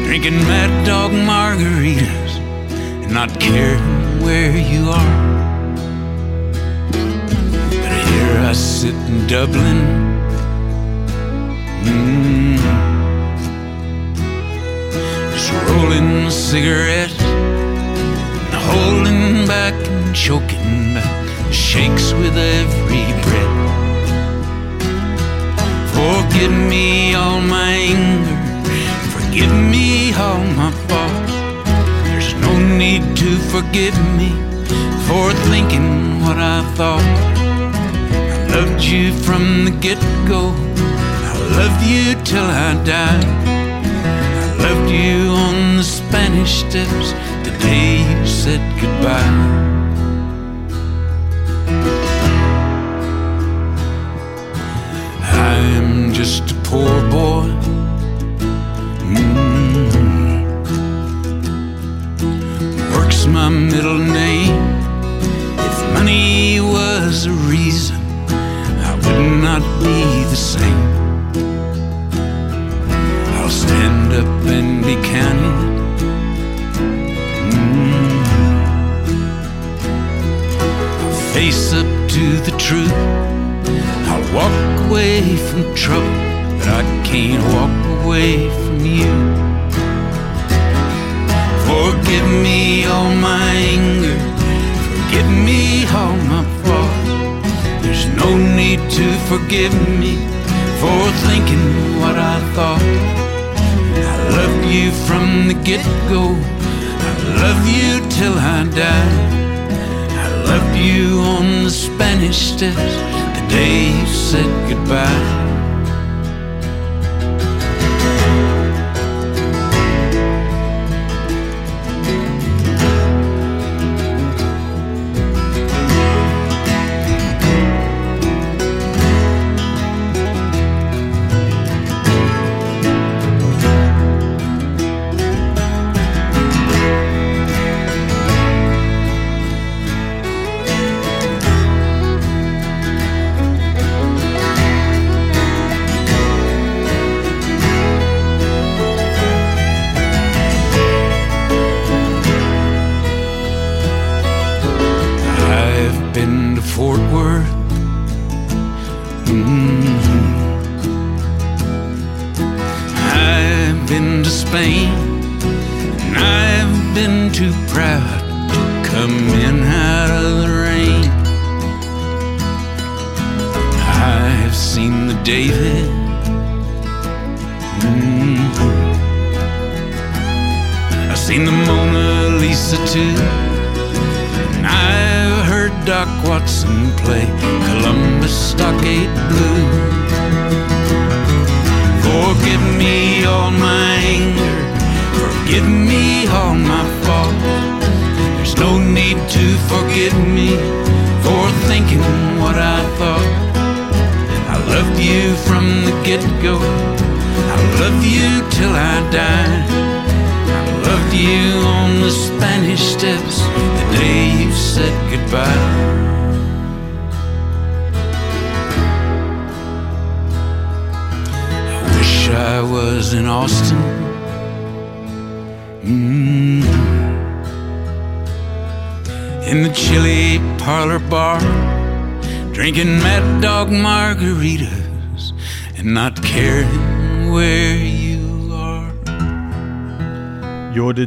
drinking Mad Dog margaritas and not caring where you are. But here I sit in Dublin. Mm. Just rolling a cigarette holding back and choking shakes with every breath. Forgive me all my anger, forgive me all my faults. There's no need to forgive me for thinking what I thought. I loved you from the get go, I loved you till I died. I loved you on the Spanish steps the day you said goodbye. Truth. I'll walk away from trouble, but I can't walk away from you. Forgive me all my anger, forgive me all my faults. There's no need to forgive me for thinking what I thought. I loved you from the get go, I love you till I die loved you on the Spanish steps the day you said goodbye.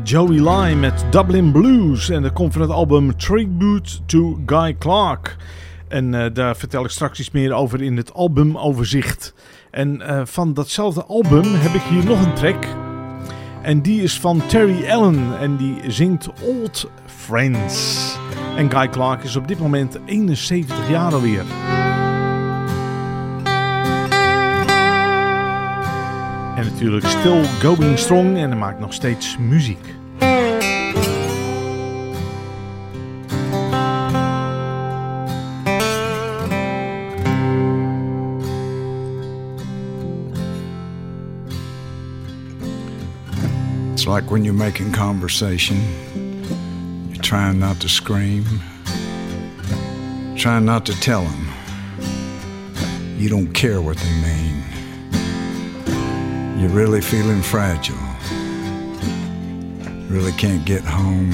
Joey Lai met Dublin Blues en dat komt van het album Tribute to Guy Clark. En eh, daar vertel ik straks iets meer over in het albumoverzicht. En eh, van datzelfde album heb ik hier nog een track. En die is van Terry Allen en die zingt Old Friends. En Guy Clark is op dit moment 71 jaar alweer. En natuurlijk still going strong en hij maakt nog steeds muziek. It's like when you're making conversation, you're trying not to scream, trying not to tell them you don't care what they mean. You're really feeling fragile, really can't get home,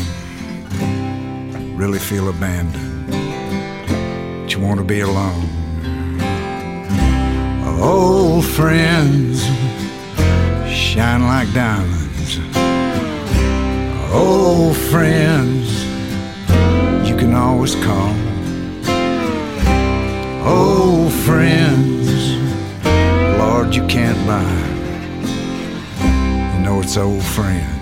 really feel abandoned, but you want to be alone. Old friends shine like diamonds. Old friends you can always call. Old friends, Lord, you can't buy old friend.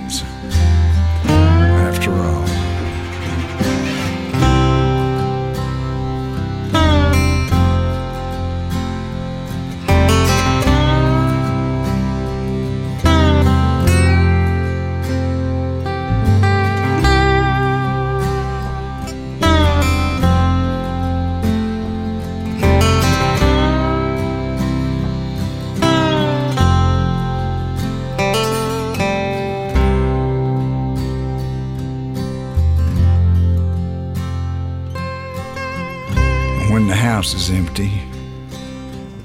House is empty,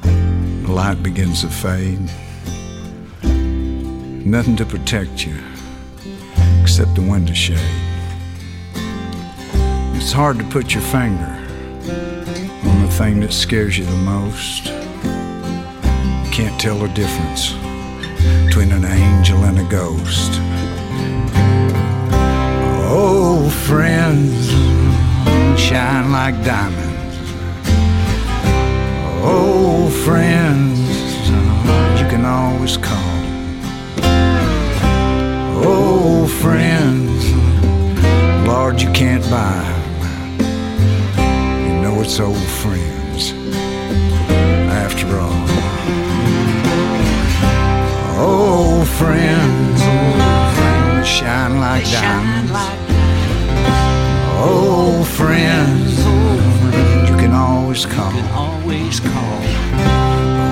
the light begins to fade. Nothing to protect you except the window shade. It's hard to put your finger on the thing that scares you the most. You can't tell the difference between an angel and a ghost. Oh, friends shine like diamonds. Oh, friends, you can always call. Oh, friends, Lord, you can't buy. You know it's old friends after all. Oh, friends, friends shine like diamonds. Oh, friends, you can always call. Always call.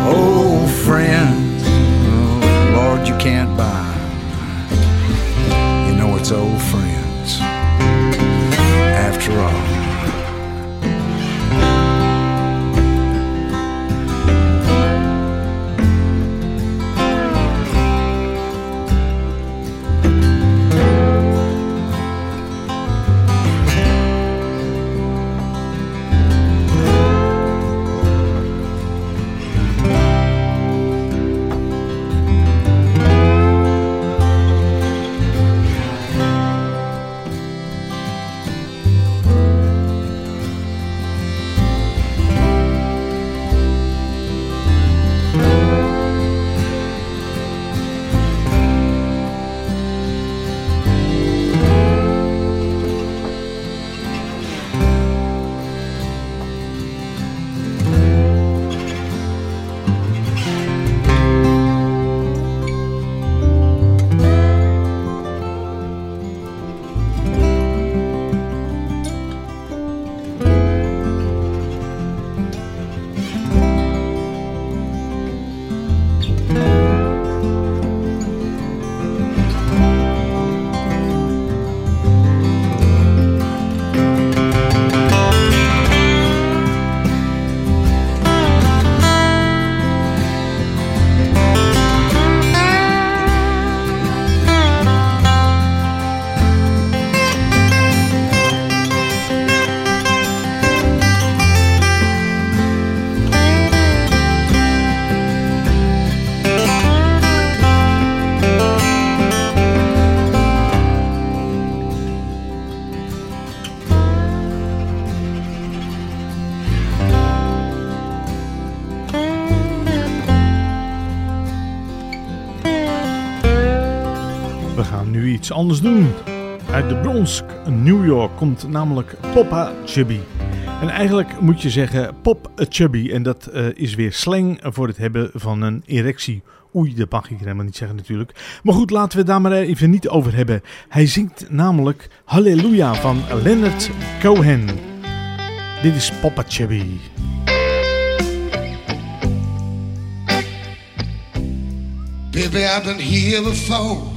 Oh, friends, Lord, you can't buy. You know it's old friends namelijk Poppa Chubby. En eigenlijk moet je zeggen Pop Chubby. En dat eh, is weer slang voor het hebben van een erectie. Oei, dat mag ik helemaal niet zeggen natuurlijk. Maar goed, laten we het daar maar even niet over hebben. Hij zingt namelijk Halleluja van Leonard Cohen. Dit is Papa Chubby. Baby, I've been here.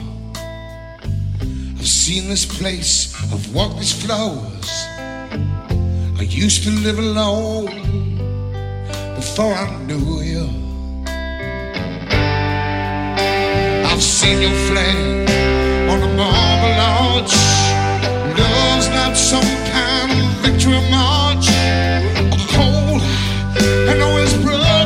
I've seen this place, I've walked these floors. I used to live alone before I knew you. I've seen your flag on the marble arch. Love's not some kind of victory march. A Cold and always broken.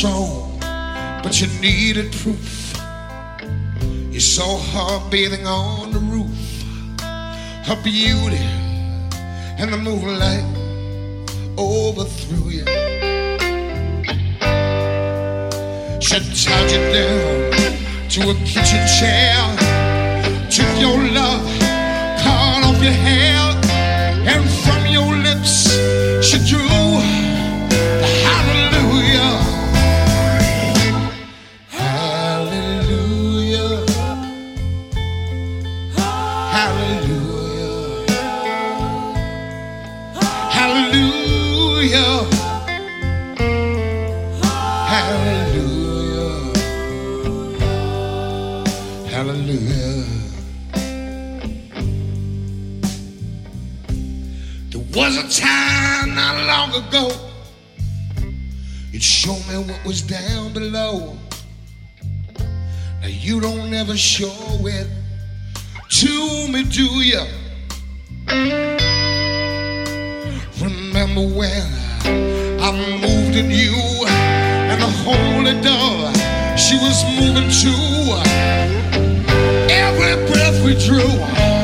Strong, but you needed proof. You saw her bathing on the roof, her beauty and the moonlight overthrew you. She tied you down to a kitchen chair, took your love, cut off your hair, and from your lips she drew was a time not long ago. It showed me what was down below. Now you don't ever show it to me, do you? Remember when I moved in you and the holy dove she was moving too. Every breath we drew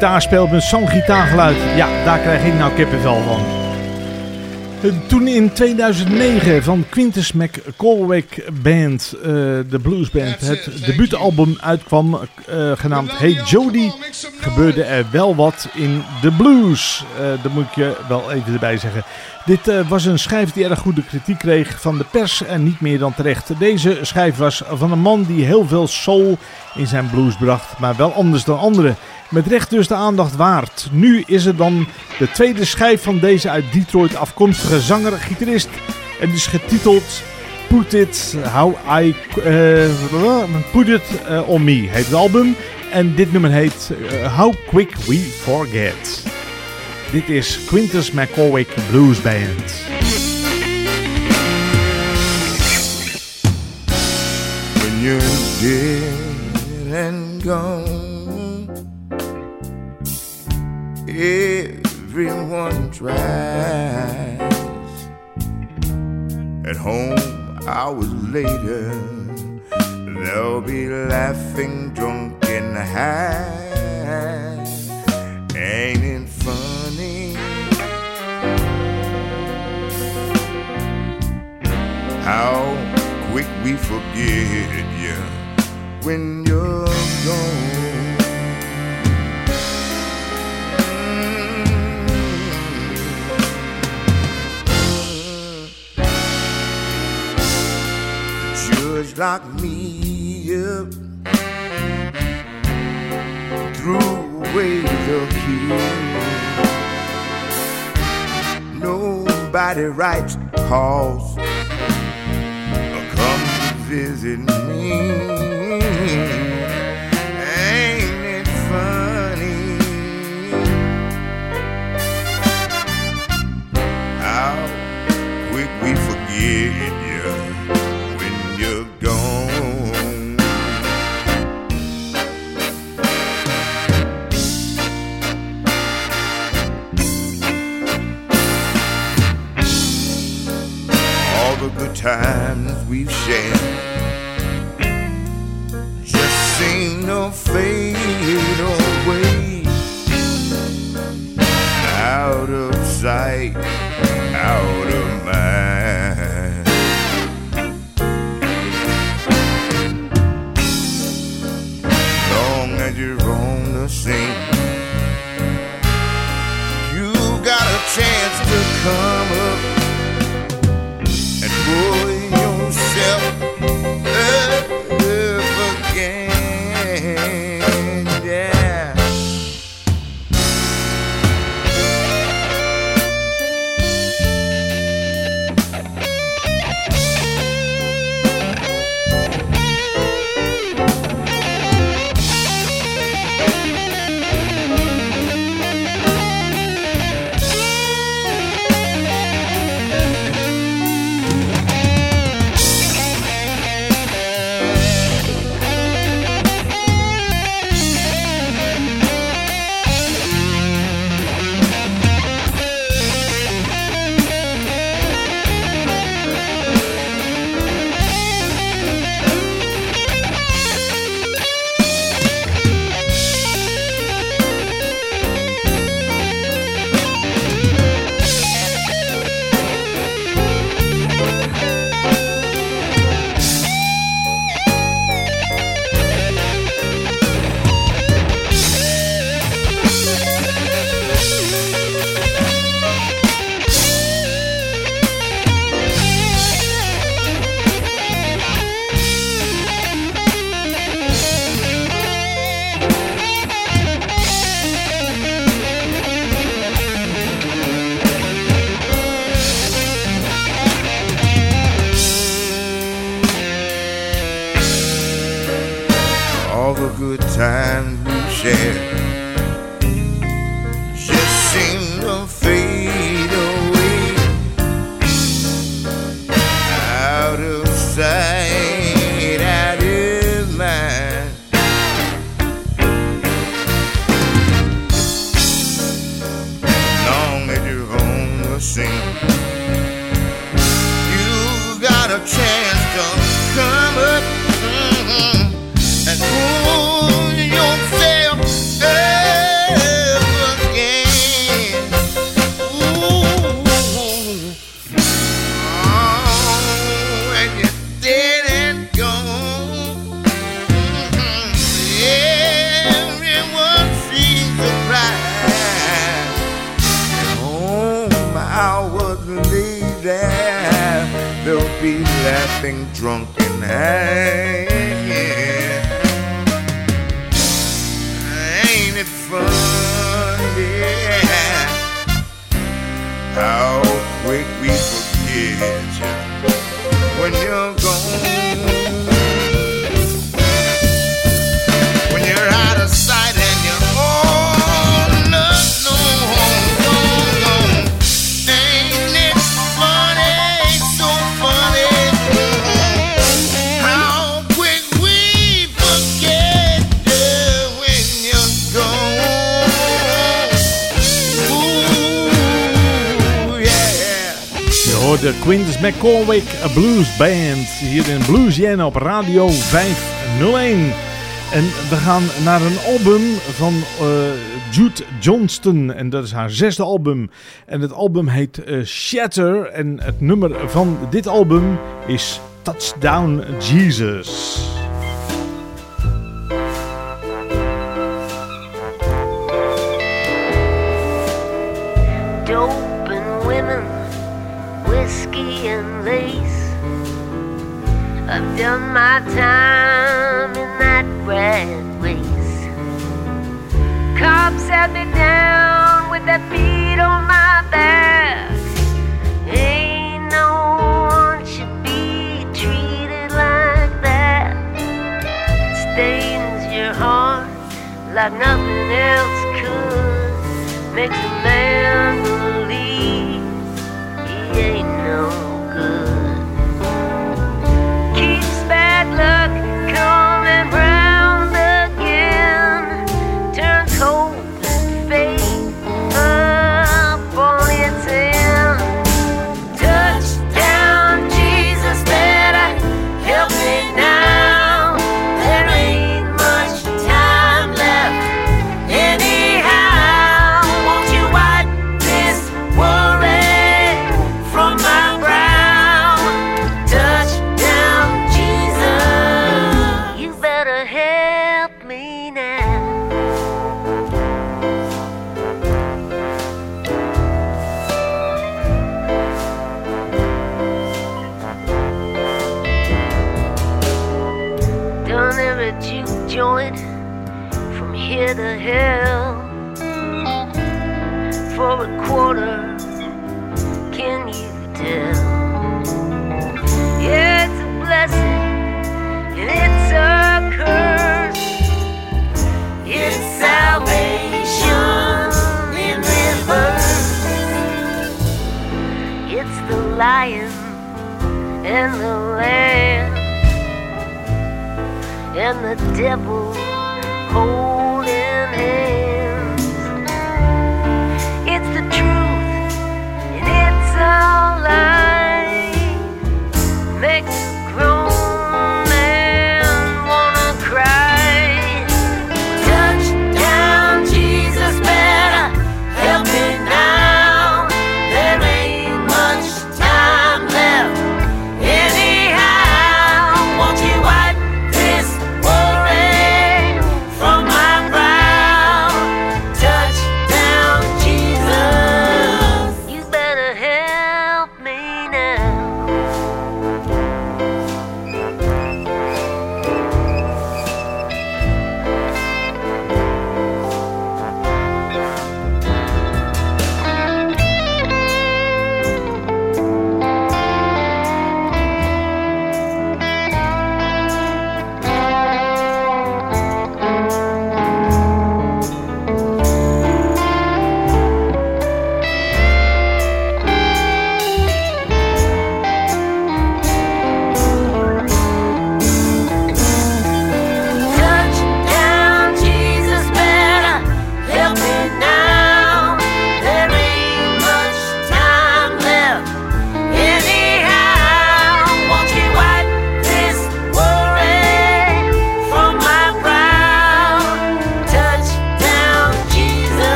Iemand die zo gitaar speelt met zo'n gitaargeluid. Ja, daar krijg ik nou kippenvel van. Toen in 2009 van Quintus McCorwick Band, eh, de bluesband, het debuutalbum uitkwam, eh, genaamd Hey Jody, gebeurde er wel wat in de blues. Eh dat moet ik je wel even erbij zeggen. Dit eh, was een schijf die erg goede kritiek kreeg van de pers en niet meer dan terecht. Deze schijf was van een man die heel veel soul in zijn blues bracht, maar wel anders dan anderen. Met recht dus de aandacht waard. Nu is er dan de tweede schijf van deze uit Detroit afkomstige zanger-gitarist. En die is getiteld Put It How I eh, Put It eh, On Me heet het album. En dit nummer heet How Quick We Forget. Dit is Quintus McCorwick Blues Band. when you're dead and gone. Everyone tries. At home, hours later, they'll be laughing, drunk and high. Ain't it How quick we forget you when you're gone. Judge lock me up, threw away the key. Nobody writes calls visit me. Ain't it funny how quick we forget you when you're gone? all the good times we've shared fade away out of sight, out of mind. Long as you're on the scene, you got a chance to come Quick Blues Band hier in Blues op Radio 501. En we gaan naar een album van eh, Jude Johnston en dat is haar zesde album. En het album heet eh, Shatter en het nummer van dit album is Touchdown Jesus. from here to hell for a quarter. Can you tell? Yeah, it's a blessing and it's a curse. It's salvation in reverse. It's the lion and the lamb and the devil. Oh.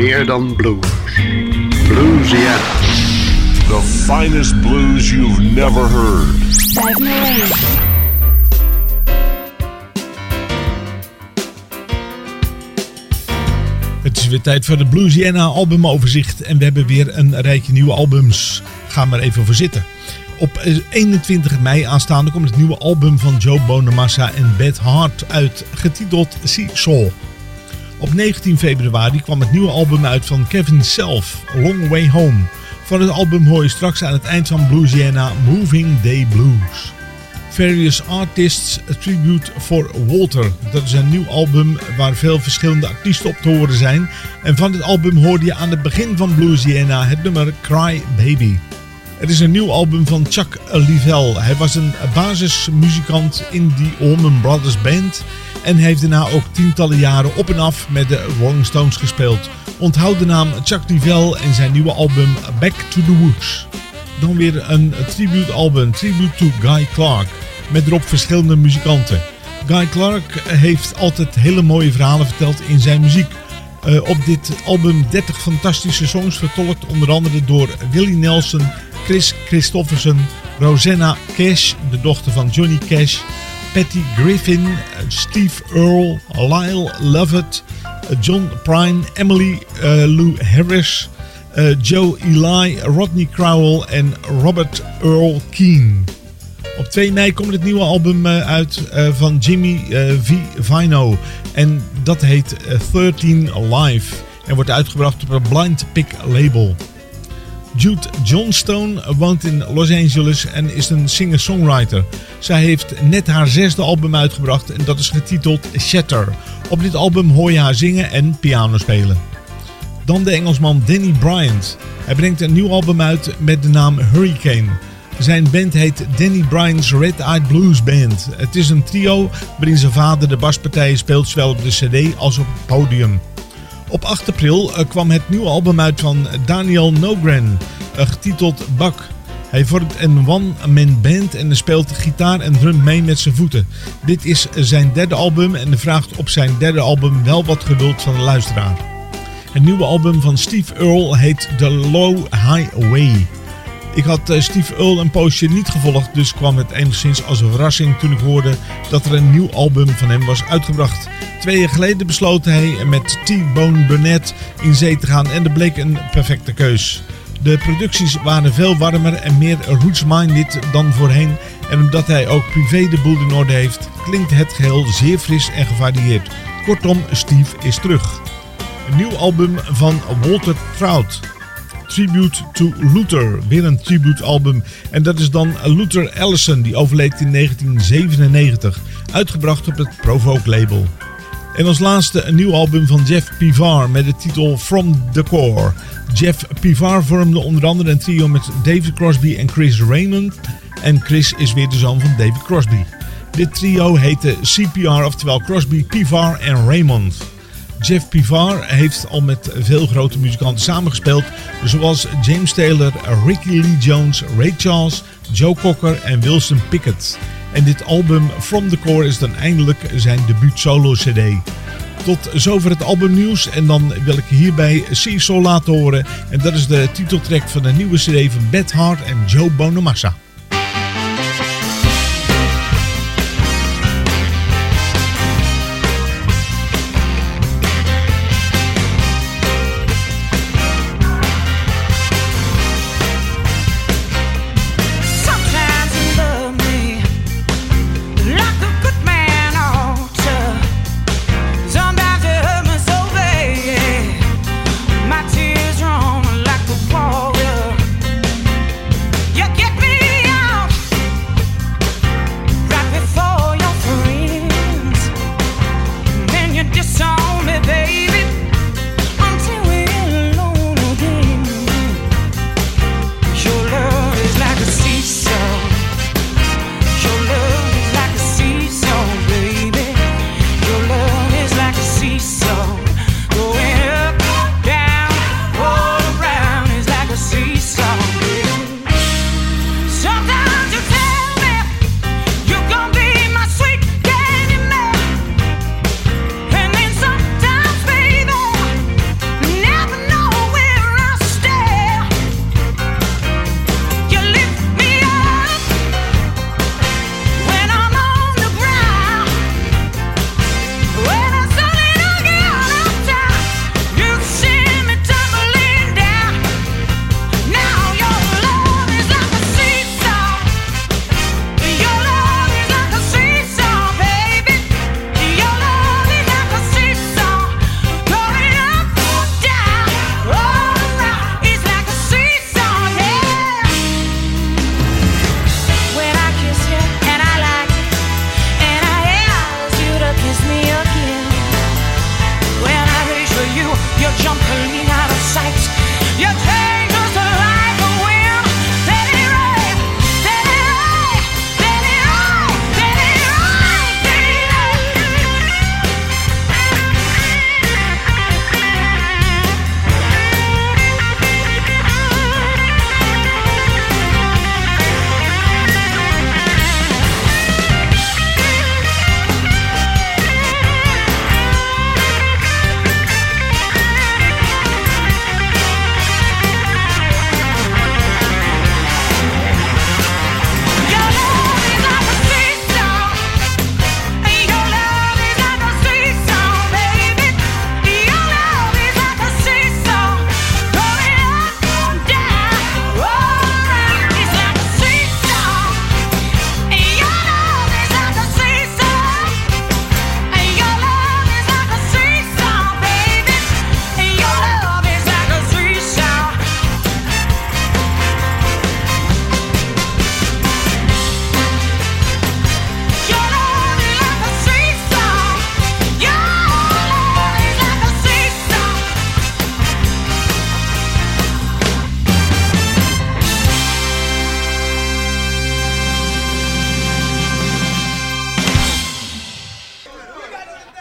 Meer dan blues. Bluesiana. The finest blues you've never heard. 501. Het is weer tijd voor de Bluesiana albumoverzicht. En we hebben weer een rijtje nieuwe albums. Ga maar even voor zitten. Op eh, 21 mei aanstaande komt het nieuwe album van Joe Bonamassa en Beth Hart uit, getiteld Sea Soul. Op 19 februari kwam het nieuwe album uit van Kevin Self, Long Way Home. Van het album hoor je straks aan het eind van Bluesiana Moving Day Blues. Various Artists Tribute for Walter. Dat is een nieuw album waar veel verschillende artiesten op te horen zijn. En van dit album hoorde je aan het begin van Bluesiana het nummer Cry Baby. Er is een nieuw album van Chuck Leavell. Hij was een basismuzikant in die Allman Brothers Band. En heeft daarna ook tientallen jaren op en af met de Rolling Stones gespeeld. Onthoud de naam Chuck Leavell en zijn nieuwe album Back to the Woods. Dan weer een tribute album, Tribute to Guy Clark. Met erop verschillende muzikanten. Guy Clark heeft altijd hele mooie verhalen verteld in zijn muziek. Uh, op dit album 30 fantastische songs vertolkt onder andere door Willie Nelson, Chris Christofferson, Rosanna Cash, de dochter van Johnny Cash, Patty Griffin, Steve Earle, Lyle Lovett, John Prine, Emily uh, Lou Harris, Joe Eli, Rodney Crowell en Robert Earl Keane. Op 2 mei komt het nieuwe album uit van Jimmy V. Vino. En dat heet 13 Live. En wordt uitgebracht op een Blind Pick label. Jude Johnstone woont in Los Angeles en is een singer-songwriter. Zij heeft net haar zesde album uitgebracht en dat is getiteld Shatter. Op dit album hoor je haar zingen en piano spelen. Dan de Engelsman Danny Bryant. Hij brengt een nieuw album uit met de naam Hurricane. Zijn band heet Danny Bryant's Red Eyed Blues Band. Het is een trio waarin zijn vader de baspartijen speelt, zowel op de cd als op het podium. Op 8 april kwam het nieuwe album uit van Daniel Nogren, getiteld Buck. Hij vormt een one-man band en speelt gitaar en drum mee met zijn voeten. Dit is zijn derde album en vraagt op zijn derde album wel wat geduld van de luisteraar. Het nieuwe album van Steve Earle heet The Low Highway. Ik had Steve Earle een poosje niet gevolgd, dus kwam het enigszins als een verrassing toen ik hoorde dat er een nieuw album van hem was uitgebracht. Twee jaar geleden besloot hij met T-Bone Burnett in zee te gaan en dat bleek een perfecte keus. De producties waren veel warmer en meer roots-minded dan voorheen en omdat hij ook privé de boel in orde heeft, klinkt het geheel zeer fris en gevarieerd. Kortom, Steve is terug. Een nieuw album van Walter Trout. Tribute to Luther. Weer een tribute album. En dat is dan Luther Allison, die overleed in 1997. Uitgebracht op het Provoke label. En als laatste een nieuw album van Jeff Pivar met de titel From the Core. Jeff Pivar vormde onder andere een trio met David Crosby en Chris Raymond. En Chris is weer de zoon van David Crosby. Dit trio heette CPR, oftewel Crosby, Pivar en Raymond. Jeff Pivar heeft al met veel grote muzikanten samengespeeld, zoals James Taylor, Ricky Lee Jones, Ray Charles, Joe Cocker en Wilson Pickett. En dit album From the Core is dan eindelijk zijn debuut solo CD. Tot zover het albumnieuws en dan wil ik hierbij Soul laten horen. En dat is de titeltrack van de nieuwe CD van Beth Hart en Joe Bonamassa.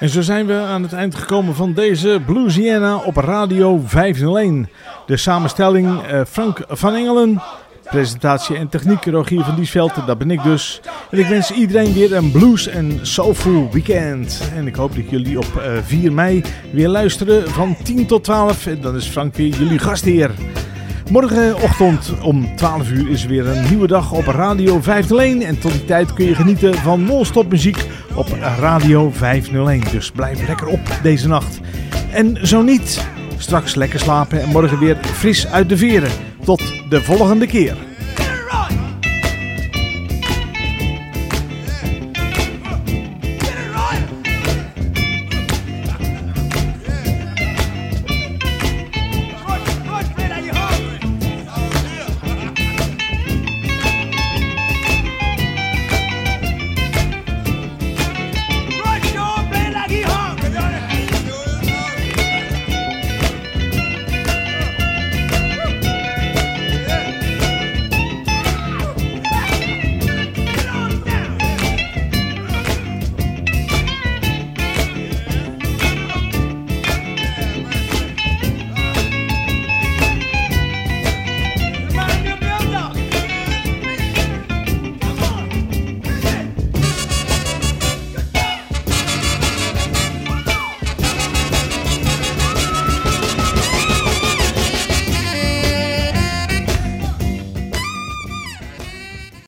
Zo zijn we aan het eind gekomen van deze Bluesiana op Radio 501. De samenstelling eh, Frank van Engelen. Presentatie en techniek Rogier van Diesveld, dat ben ik dus. En ik wens iedereen weer een blues en soulful weekend. En ik hoop dat jullie op 4 mei weer luisteren van 10 tot 12. En dan is Frank weer jullie gastheer. Morgenochtend om 12 uur is weer een nieuwe dag op Radio 501. En tot die tijd kun je genieten van non-stop muziek op Radio 501. Dus blijf lekker op deze nacht. En zo niet, straks lekker slapen en morgen weer fris uit de veren. Tot de volgende keer.